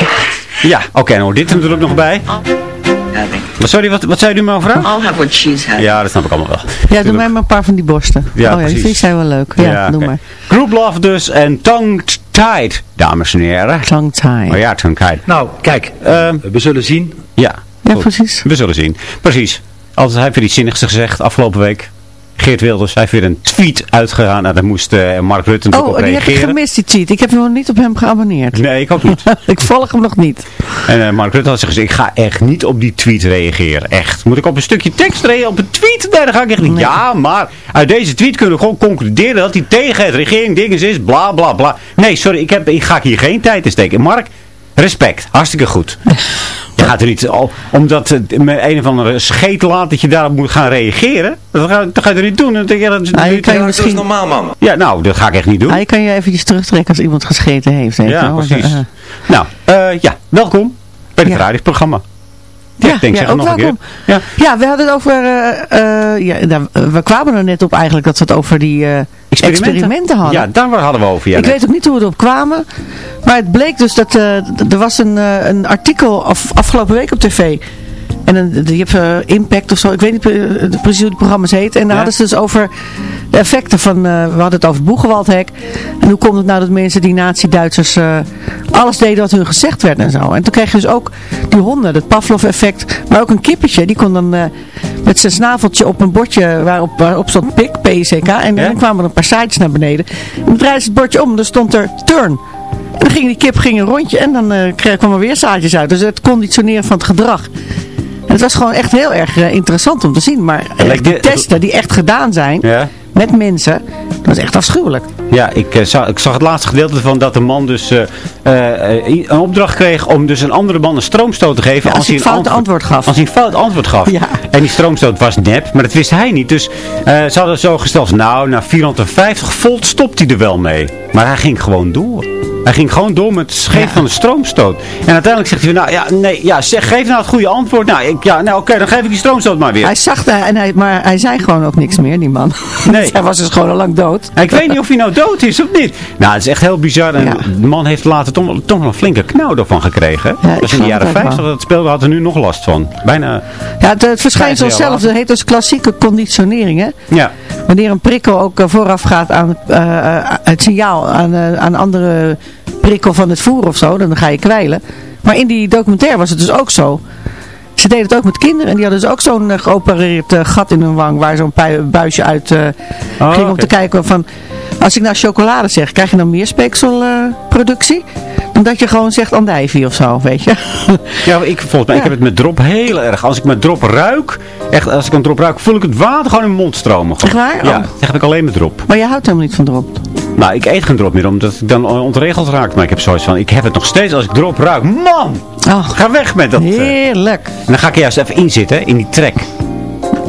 Ja, oké, nou dit er natuurlijk nog bij. Wat, sorry, wat, wat zei u mevrouw?
I'll have what she's had.
Ja, dat snap ik allemaal wel.
Ja, doe mij maar een paar van die borsten.
Ja,
oh ja, die
precies.
vind ik zijn wel leuk. Ja, doe
oké.
maar.
Group Love dus en Tongue Tied, dames en heren.
Tongue Tied.
Oh ja, Tongue Tied.
Nou, kijk, we zullen zien.
Ja,
Ja,
goed.
precies.
We zullen zien. Precies. Altijd hij heeft weer iets zinnigs gezegd afgelopen week. Geert Wilders, hij heeft weer een tweet uitgegaan. Nou, daar moest eh, Mark Rutte
Oh,
op
die heb ik
reageren.
gemist, die tweet. Ik heb nog niet op hem geabonneerd.
Nee, ik ook niet.
ik volg hem nog niet.
En eh, Mark Rutte had gezegd, ik ga echt niet op die tweet reageren. Echt. Moet ik op een stukje tekst reageren? Op een tweet? Nee, dat ga ik echt niet. Ja, maar uit deze tweet kunnen we gewoon concluderen dat hij tegen het regering dinges is. Bla, bla, bla. Nee, sorry, ik, heb, ik ga hier geen tijd in steken. Mark, respect. Hartstikke goed. Je gaat er niet, omdat het met een of andere scheet laat dat je daarop moet gaan reageren. Dat ga, dat ga je er niet doen. Denk je, dat,
Ah, je kan je
dat
misschien-
is normaal, man. Ja, nou, dat ga ik echt niet doen.
Ah, je kan je eventjes terugtrekken als iemand gescheten heeft.
Ja, precies.
Eh,
Nou, eh, ja, welkom bij het. Ja, denk,
ja,
zeg nog een
welkom.
keer. Ja.
Ja, we hadden het over... eh, eh, ja, we kwamen er net op eigenlijk dat we het over die eh, experimenten? hadden.
Ja, daar hadden we over. Ja,
ik
net.
weet ook niet hoe we erop kwamen. Maar het bleek dus dat er was een, een artikel af, afgelopen week op tv. En een, je hebt eh, Impact of zo. Ik weet niet eh, precies hoe het programma's heet. En daar hadden ze dus over de effecten van... eh, we hadden het over het Boegenwaldhek. En hoe komt het nou dat mensen, die nazi-Duitsers... eh, alles deden wat hun gezegd werd en zo. En toen kreeg je dus ook die honden, het Pavlov-effect. Maar ook een kippetje. Die kon dan eh, met zijn snaveltje op een bordje waarop, waarop stond pik, P-I-C-K. En dan kwamen er een paar saaitjes naar beneden. En dan draaide ze het bordje om en er stond er turn. En dan ging die kip ging een rondje en dan eh kreeg, kwam er weer zaadjes uit. Dus het conditioneren van het gedrag. Het was gewoon echt heel erg eh, interessant om te zien. Maar
lijkt
die testen die echt gedaan zijn
Ja.
met mensen, dat was echt afschuwelijk.
Ja, ik, eh, zag, ik zag het laatste gedeelte van dat de man dus eh, een opdracht kreeg om dus een andere man een stroomstoot te geven.
Ja, als hij
een
fout antwoord gaf.
Als hij een fout antwoord gaf.
Ja.
En die stroomstoot was nep, maar dat wist hij niet. Dus ze hadden zo gesteld, nou, na 450 volt stopt hij er wel mee. Maar hij ging gewoon door. Hij ging gewoon door met het geven van de stroomstoot. En uiteindelijk zegt hij, nou ja, nee, ja, zeg, geef nou het goede antwoord. Nou, ik, ja, nou oké, dan geef ik die stroomstoot maar weer.
Hij zag daar, en hij, maar hij zei gewoon ook niks meer, die man.
Nee.
hij was dus gewoon al lang dood.
Ik weet niet of hij nou dood is of niet. Nou, het is echt heel bizar. En de man heeft later toch, toch nog een flinke knauw ervan gekregen.
Ja,
dat is in de jaren
het ook
50
wel.
dat het speelde, had er nu nog last van. Bijna.
Ja, het, het verschijnsel zelf, dat heet dus klassieke conditionering. Hè?
Ja.
Wanneer een prikkel ook eh, vooraf gaat aan eh, eh, het signaal, aan, aan andere prikkel van het voer of zo, dan ga je kwijlen. Maar in die documentaire was het dus ook zo. Ze deden het ook met kinderen en die hadden dus ook zo'n eh, geopereerd eh, gat in hun wang waar zo'n buisje uit eh,
Oh,
ging om te kijken van, als ik nou chocolade zeg, krijg je dan meer speekselproductie? dan dat je gewoon zegt andijvie of zo, weet je.
Ja, ik, volgens mij, ik heb het met drop heel erg. Als ik met drop ruik, echt, als ik een drop ruik, voel ik het water gewoon in mijn mond stromen. Gewoon.
Echt waar?
Ja,
Oh.
dat heb ik alleen met drop.
Maar je houdt helemaal niet van drop.
Nou, ik eet geen drop meer, omdat ik dan ontregeld raak. Maar ik heb zoiets van, ik heb het nog steeds als ik drop ruik. Man! Ga weg met dat. eh.
Heerlijk.
En dan ga ik er juist even inzitten, hè, in die trek.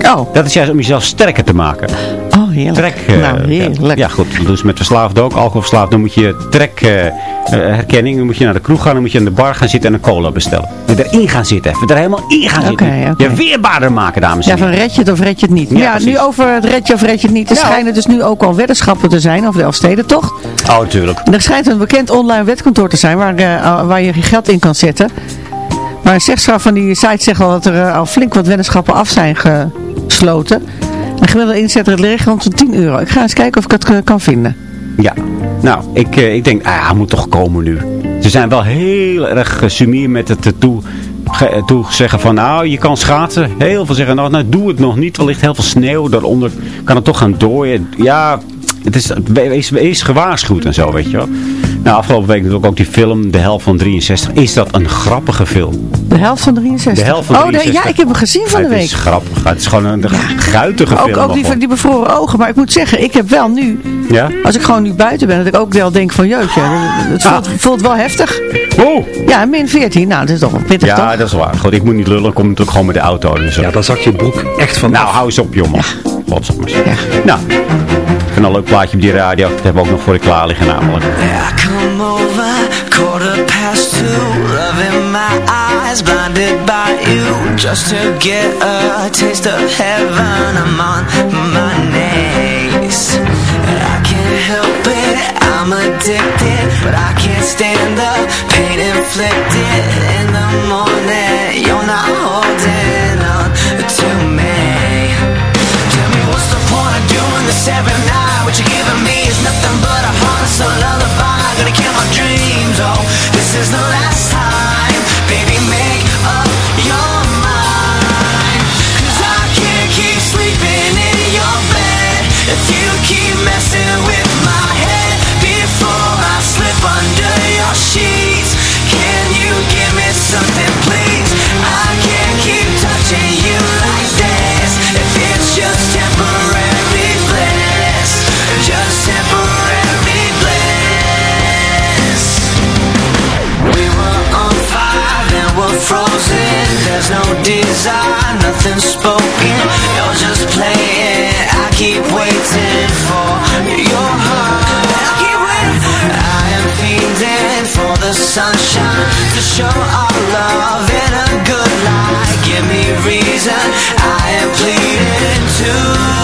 Oh.
Dat is juist om jezelf sterker te maken.
Heerlijk.
Trek, eh,
nou, heerlijk.
Ja, goed. Ze met verslaafden ook. Alcoholverslaafd. Dan moet je trek eh, eh, herkenning. Dan moet je naar de kroeg gaan. Dan moet je aan de bar gaan zitten en een cola bestellen. En erin gaan zitten. Even er helemaal in gaan zitten.
Oké.
Je weerbaarder maken, dames en
Ja, van
heren.
red je het of red je het niet.
Ja,
Ja, nu over het red je of red je het niet. Er
Nou.
schijnen dus nu ook al weddenschappen te zijn over de Elfstedentocht.
Oh, tuurlijk.
En er schijnt een bekend online wetkantoor te zijn waar, waar je je geld in kan zetten. Maar een zeggenschap van die site zegt al dat er al flink wat weddenschappen af zijn gesloten. De gemiddelde inzetter ligt rond de 10 euro. Ik ga eens kijken of ik het eh, kan vinden.
Ja. Nou, ik, eh, ik denk, ah, hij moet toch komen nu. Ze zijn wel heel erg sumier met het toe, ge, toe zeggen van, nou, je kan schaatsen. Heel veel zeggen, nou, nou, doe het nog niet. Er ligt heel veel sneeuw. Daaronder kan het toch gaan dooien. Ja, het is, wees, wees gewaarschuwd en zo, weet je wel. Nou, afgelopen week natuurlijk ook die film, De Helft van 63. Is dat een grappige film?
De helft van 63.
De helft van
Oh,
63.
nee, ja, ik heb hem gezien van de
Het
week.
is grappig. Het is gewoon een guitige
Ook,
film.
ook die,
gewoon.
die bevroren ogen. Maar ik moet zeggen, ik heb wel nu
Ja?
Als ik gewoon nu buiten ben, dat ik ook wel denk van jeetje, het voelt, voelt wel heftig.
Oh!
Ja, min 14, nou dat is toch wel pittig
Ja,
toch?
dat is waar. Goed, ik moet niet lullen, ik kom natuurlijk gewoon met de auto. Dus,
Ja, dan zakt je broek echt van
nou, hou eens op, jongen. Nou, ik vind een leuk plaatje op die radio. Dat hebben we ook nog voor je klaar liggen namelijk.
I come over, quarter past two, love in my eyes, blinded by you, just to get a taste of heaven. I'm on my knees. I can't help it, I'm addicted, but I can't stand the pain inflicted. In the morning, frozen. There's no desire, nothing spoken. You're just playing. I keep waiting for your heart. I keep waiting. I am fiending for the sunshine to show our love in a good light. Give me reason. I am pleading to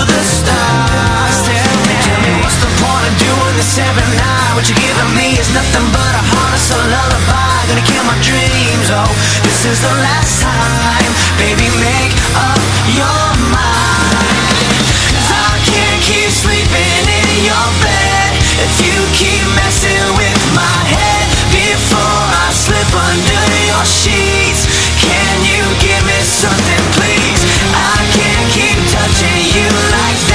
the stars. Tell me, tell me what's the point of doing this every night? What you're giving me is nothing but a harness, a lullaby. Gonna kill my dreams. Oh, this is the last time. Baby, make up your mind. 'Cause I can't keep sleeping in your bed if you keep messing with my head before I slip under your sheets. Can you give me something, please? I can't keep touching you like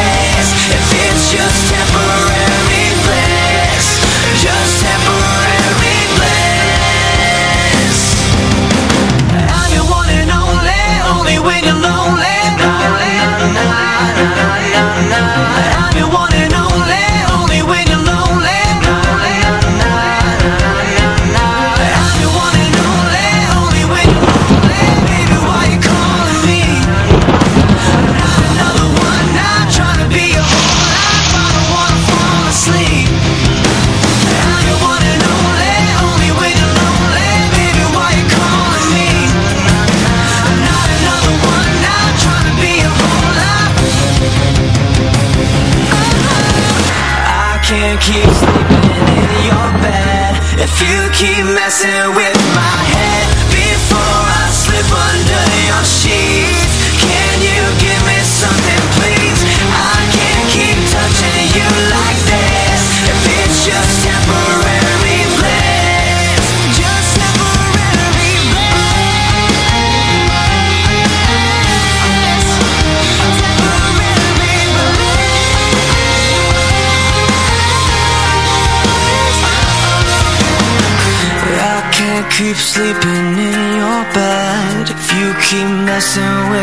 I'm your one and only, keep sleeping in your bed. If you keep messing with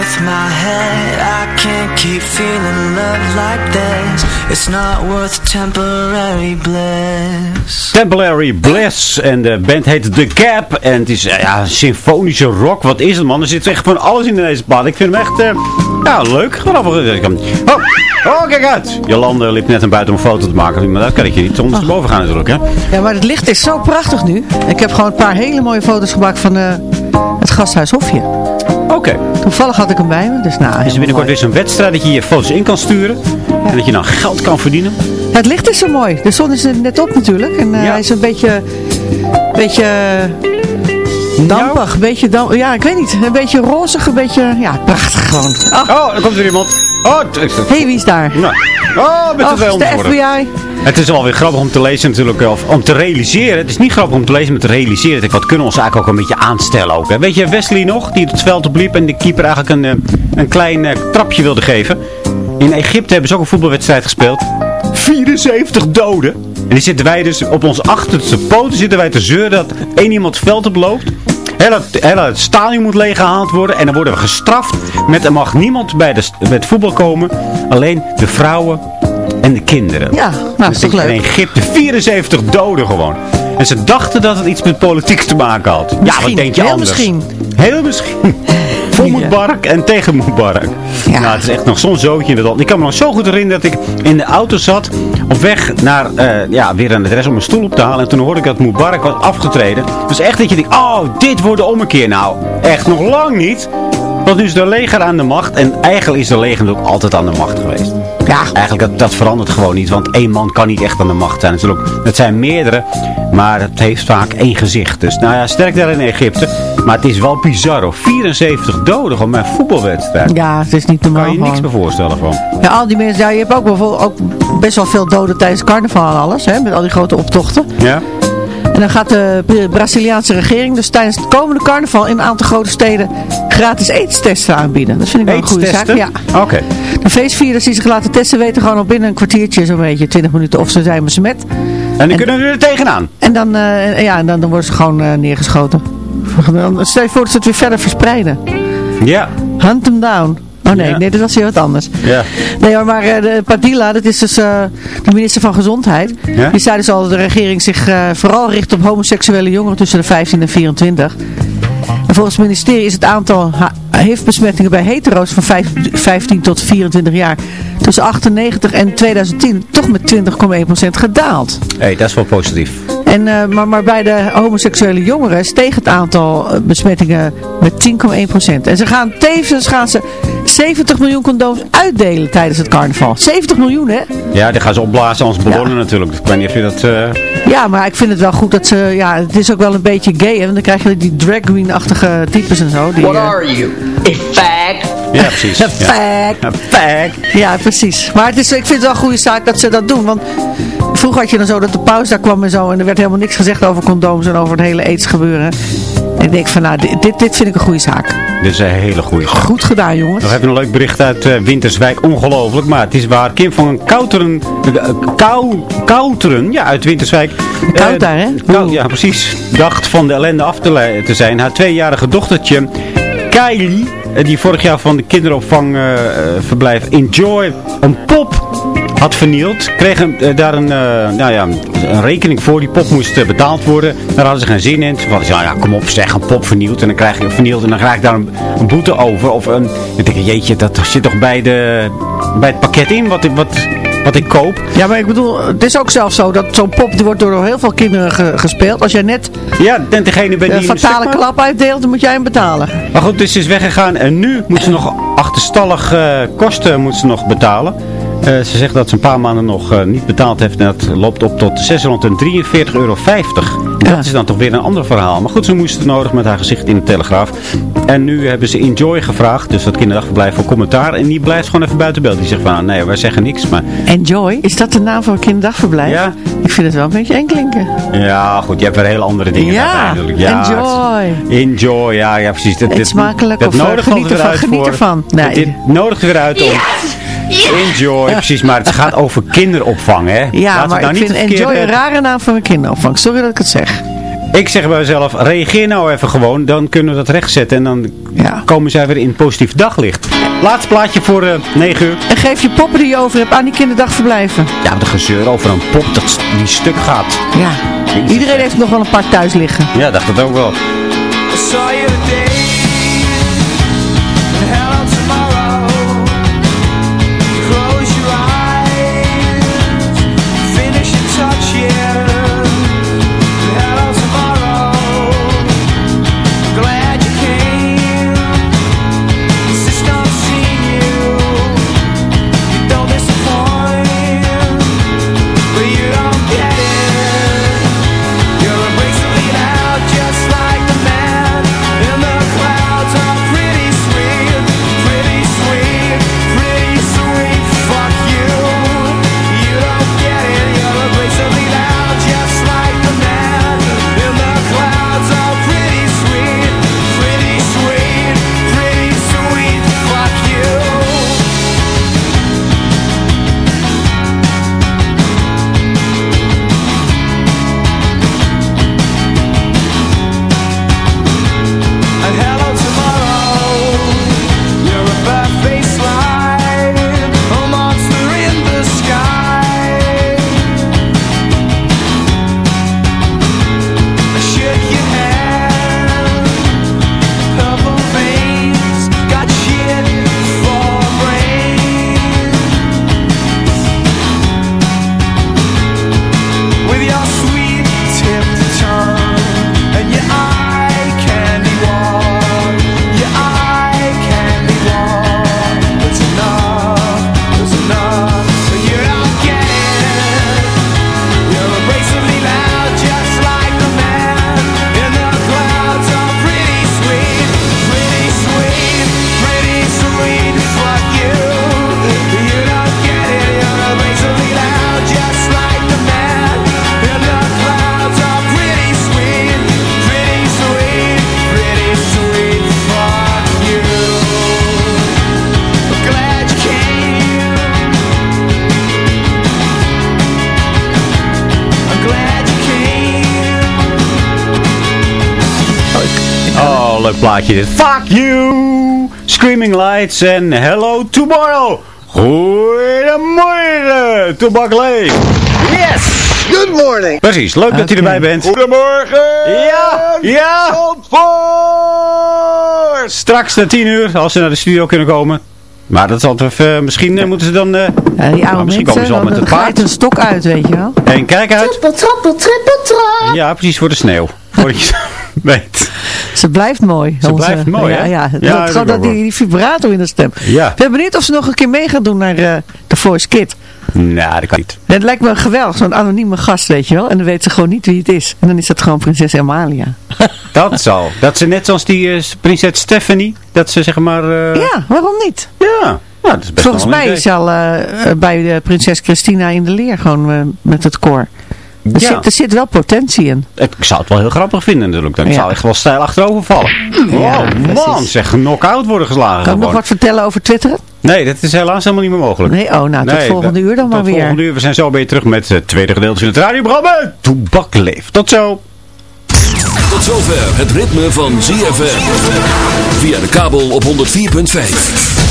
with my head. I can't keep feeling love like this. It's not worth temporary bliss.
Temporary Bliss. En de band heet The Cap. En het is ja, symfonische rock. Wat is het man? Er zit echt van alles in deze plaat. Ik vind hem echt eh, ja, leuk. Grappig. Oh, oh, kijk uit. Jolande liep net naar buiten om een foto te maken. Maar dat kan ik je niet ondersteboven gaan natuurlijk. Hè?
Ja, maar het licht is zo prachtig nu. Ik heb gewoon een paar hele mooie foto's gemaakt van eh, het Gasthuis Hofje.
Oké.
Toevallig had ik hem bij me, dus nou...
Is er binnenkort weer zo'n wedstrijd dat je je foto's in kan sturen. En dat je dan geld kan verdienen.
Het licht is zo mooi. De zon is er net op natuurlijk. En eh, hij is een beetje... beetje dampig. Een beetje dam ja, ik weet niet. Een beetje rozig. Een beetje... Ja, prachtig gewoon.
Oh, oh er komt weer iemand. Oh,
Hé, hey, wie is daar?
Nou. Oh, met
oh,
de.
FBI.
Het is wel weer grappig om te lezen natuurlijk, of om te realiseren. Het is niet grappig om te lezen, maar te realiseren. Wat kunnen we ons eigenlijk ook een beetje aanstellen ook. Hè? Weet je Wesley nog, die het veld opliep en de keeper eigenlijk een, eh, een klein eh, trapje wilde geven. In Egypte hebben ze ook een voetbalwedstrijd gespeeld. 74 doden. En die zitten wij dus op ons achterste poten zitten wij te zeuren dat één iemand het veld oploopt. Heel het, heel het stadion moet leeggehaald worden. En dan worden we gestraft met er mag niemand bij, de, bij het voetbal komen. Alleen de vrouwen en de kinderen.
Ja, nou, is toch
In
leuk.
Egypte 74 doden gewoon. En ze dachten dat het iets met politiek te maken had. ja, wat denk je
heel
anders?
misschien.
Heel misschien. Voor Mubarak en tegen Mubarak. Nou, het is echt nog zo'n zootje in het land. Ik kan me nog zo goed herinneren dat ik in de auto zat. Op weg naar, eh, ja, weer aan het rest om mijn stoel op te halen. En toen hoorde ik dat Mubarak was afgetreden. Dus echt dat je denkt, oh, dit wordt de ommekeer. Nou, echt nog lang niet. Want nu is de leger aan de macht. En eigenlijk is de leger ook altijd aan de macht geweest.
Ja.
Eigenlijk, dat, dat verandert gewoon niet. Want één man kan niet echt aan de macht zijn. Natuurlijk, het zijn meerdere. Maar het heeft vaak één gezicht. Dus nou ja, sterk daar in Egypte. Maar het is wel bizar hoor. 74 doden bij een voetbalwedstrijd.
Ja, het is niet normaal
Kan je niks meer voorstellen gewoon.
Ja, al die mensen, ja, je hebt ook, bijvoorbeeld ook best wel veel doden tijdens carnaval en alles, hè, met al die grote optochten.
Ja?
En dan gaat de Bra- Braziliaanse regering dus tijdens het komende carnaval in een aantal grote steden gratis aids-testen aanbieden. Dat vind ik wel een goede zaak. Ja.
Oké.
De feestvierders die zich laten testen weten gewoon al binnen een kwartiertje zo'n beetje, 20 minuten, of ze zijn besmet.
En dan kunnen we er tegenaan.
En dan, eh, ja, en dan, dan worden ze gewoon eh, neergeschoten. Stel je voor dat ze het weer verder verspreiden.
Ja.
Hunt them down. Oh nee,
Ja.
nee, dat was weer wat anders.
Ja.
Nee hoor, maar eh, de Padilla, dat is dus eh, de minister van Gezondheid.
Ja?
Die zei dus al dat de regering zich eh, vooral richt op homoseksuele jongeren tussen de 15 en 24. En volgens het ministerie is het aantal HIV-besmettingen bij hetero's van vijf- 15 tot 24 jaar tussen 98 en 2010 toch met 20,1% gedaald.
Hé, hey, dat is wel positief.
En, maar, maar bij de homoseksuele jongeren steeg het aantal besmettingen met 10,1%. En ze gaan tevens gaan ze 70 miljoen condooms uitdelen tijdens het carnaval. 70 miljoen hè?
Ja, die gaan ze opblazen als ballonnen natuurlijk. Ik weet niet of je dat... eh,
Ja, maar ik vind het wel goed dat ze... Ja, het is ook wel een beetje gay hè. Want dan krijg je die drag queen-achtige types en zo. Die,
What
eh,
are you? A fag?
Ja, precies.
Een fag.
Een fag.
Ja, precies. Maar het is, ik vind het wel een goede zaak dat ze dat doen. Want vroeger had je dan zo dat de paus daar kwam en zo. En er werd helemaal niks gezegd over condooms en over het hele aids gebeuren. En ik denk van, nou, dit, dit, vind ik een goede zaak.
Dit is een hele goede zaak.
Goed gedaan, jongens.
Nog even een leuk bericht uit eh, Winterswijk. Ongelooflijk, maar het is waar. Kim van Kouteren, eh, Kou, Kouteren, ja, uit Winterswijk.
Koud
Eh,
daar, hè?
Koud, ja, precies. Dacht van de ellende af te, te zijn. Haar tweejarige dochtertje, Kylie, die vorig jaar van de kinderopvangverblijf Enjoy een pop had vernield. Kreeg een, eh, daar een, eh, nou ja, een rekening voor. Die pop moest eh, betaald worden. Daar hadden ze geen zin in. Ze hadden ja, ja, kom op, zeg, een pop vernield. En dan krijg je vernield en dan krijg ik daar een, een boete over. Of een, ik denk, jeetje, dat zit toch bij, de, bij het pakket in wat, ik- wat, wat ik koop.
Ja, maar ik bedoel, het is ook zelfs zo dat zo'n pop die wordt door heel veel kinderen ge- gespeeld. Als jij net
Ja, degene bij die...
een fatale klap uitdeelt, dan moet jij hem betalen.
Maar goed, dus ze is weggegaan en nu moet ze nog achterstallige kosten moet ze nog betalen. Eh, ze zegt dat ze een paar maanden nog eh, niet betaald heeft en dat loopt op tot 643,50 euro. Dat is dan toch weer een ander verhaal. Maar goed, ze moest het nodig met haar gezicht in de Telegraaf. En nu hebben ze Enjoy gevraagd, dus dat kinderdagverblijf voor commentaar. En die blijft gewoon even buiten beeld. Die zegt van, nee, wij zeggen niks. Maar
Enjoy, is dat de naam van een kinderdagverblijf?
Ja.
Ik vind het wel een beetje eng klinken.
ja, goed, je hebt weer hele andere dingen
Ja,
uiteindelijk. Ja,
enjoy.
Enjoy, ja, ja precies. Dat,
Eet
dit-
smakelijk
dat
of, eh,
nodigt
geniet ervan, geniet ervan. Nee.
Dit nodigt weer uit om... Enjoy, precies. Maar het gaat over kinderopvang, hè?
Ja,
Laten
maar
nou
ik
niet
vind
verkeerde-
Enjoy een rare naam voor een kinderopvang. Sorry dat ik het zeg.
Ik zeg bij mezelf, reageer nou even gewoon. Dan kunnen we dat rechtzetten. En dan komen zij weer in positief daglicht. Laatste plaatje voor eh 9 uur.
En geef je poppen die je over hebt aan die kinderdagverblijven.
Ja, de gezeur over een pop dat die stuk gaat.
Ja. Iedereen heeft nog wel een paar thuis liggen.
Ja, dacht het ook wel. Leuk plaatje dit. Fuck you! Screaming Lights en Hello Tomorrow. Goedemorgen, Toebak Leef. Yes!
Good morning.
Precies, leuk dat je erbij bent.
Goedemorgen.
Ja, ja. Straks na 10 uur, als ze naar de studio kunnen komen. Maar dat is altijd even, misschien eh, moeten ze dan... eh,
Ja, die oude
misschien komen ze al met het paard.
een stok uit, weet je wel.
En kijk uit.
Trippel, trappel, trippel, trap.
Ja, precies voor de sneeuw. Je weet.
Ze blijft mooi.
Ze blijft mooi,
ja? Ja,
Ja,
dat,
dat
die, die vibrato in de stem.
Ja.
Ik ben benieuwd of ze nog een keer mee gaat doen naar eh The Voice Kid.
Nou, dat kan niet.
Het lijkt me geweldig, zo'n anonieme gast, weet je wel. En dan weet ze gewoon niet wie het is. En dan is dat gewoon prinses Amalia.
Dat zal. Dat ze net zoals die eh, prinses Stephanie, dat ze zeg maar... eh,
Ja, waarom niet?
Ja, ja dat is best
Volgens mij is al bij de prinses Christina in de leer gewoon met het koor. Er,
Ja.
zit, er zit wel potentie in.
Ik zou het wel heel grappig vinden natuurlijk. Ik
Ja.
zou echt wel stijl achterover vallen.
Ja,
oh man, zeg, knock-out worden geslagen
Kan ik nog wat vertellen over twitteren?
Nee, dat is helaas helemaal niet meer mogelijk.
Nee, oh nou, tot
Nee,
volgende
dat-
uur dan maar
tot
weer.
volgende uur. We zijn zo weer terug met het tweede gedeelte van het radioprogramma. Toebak leeft. Tot zo.
Tot zover het ritme van ZFM. Via de kabel op 104.5.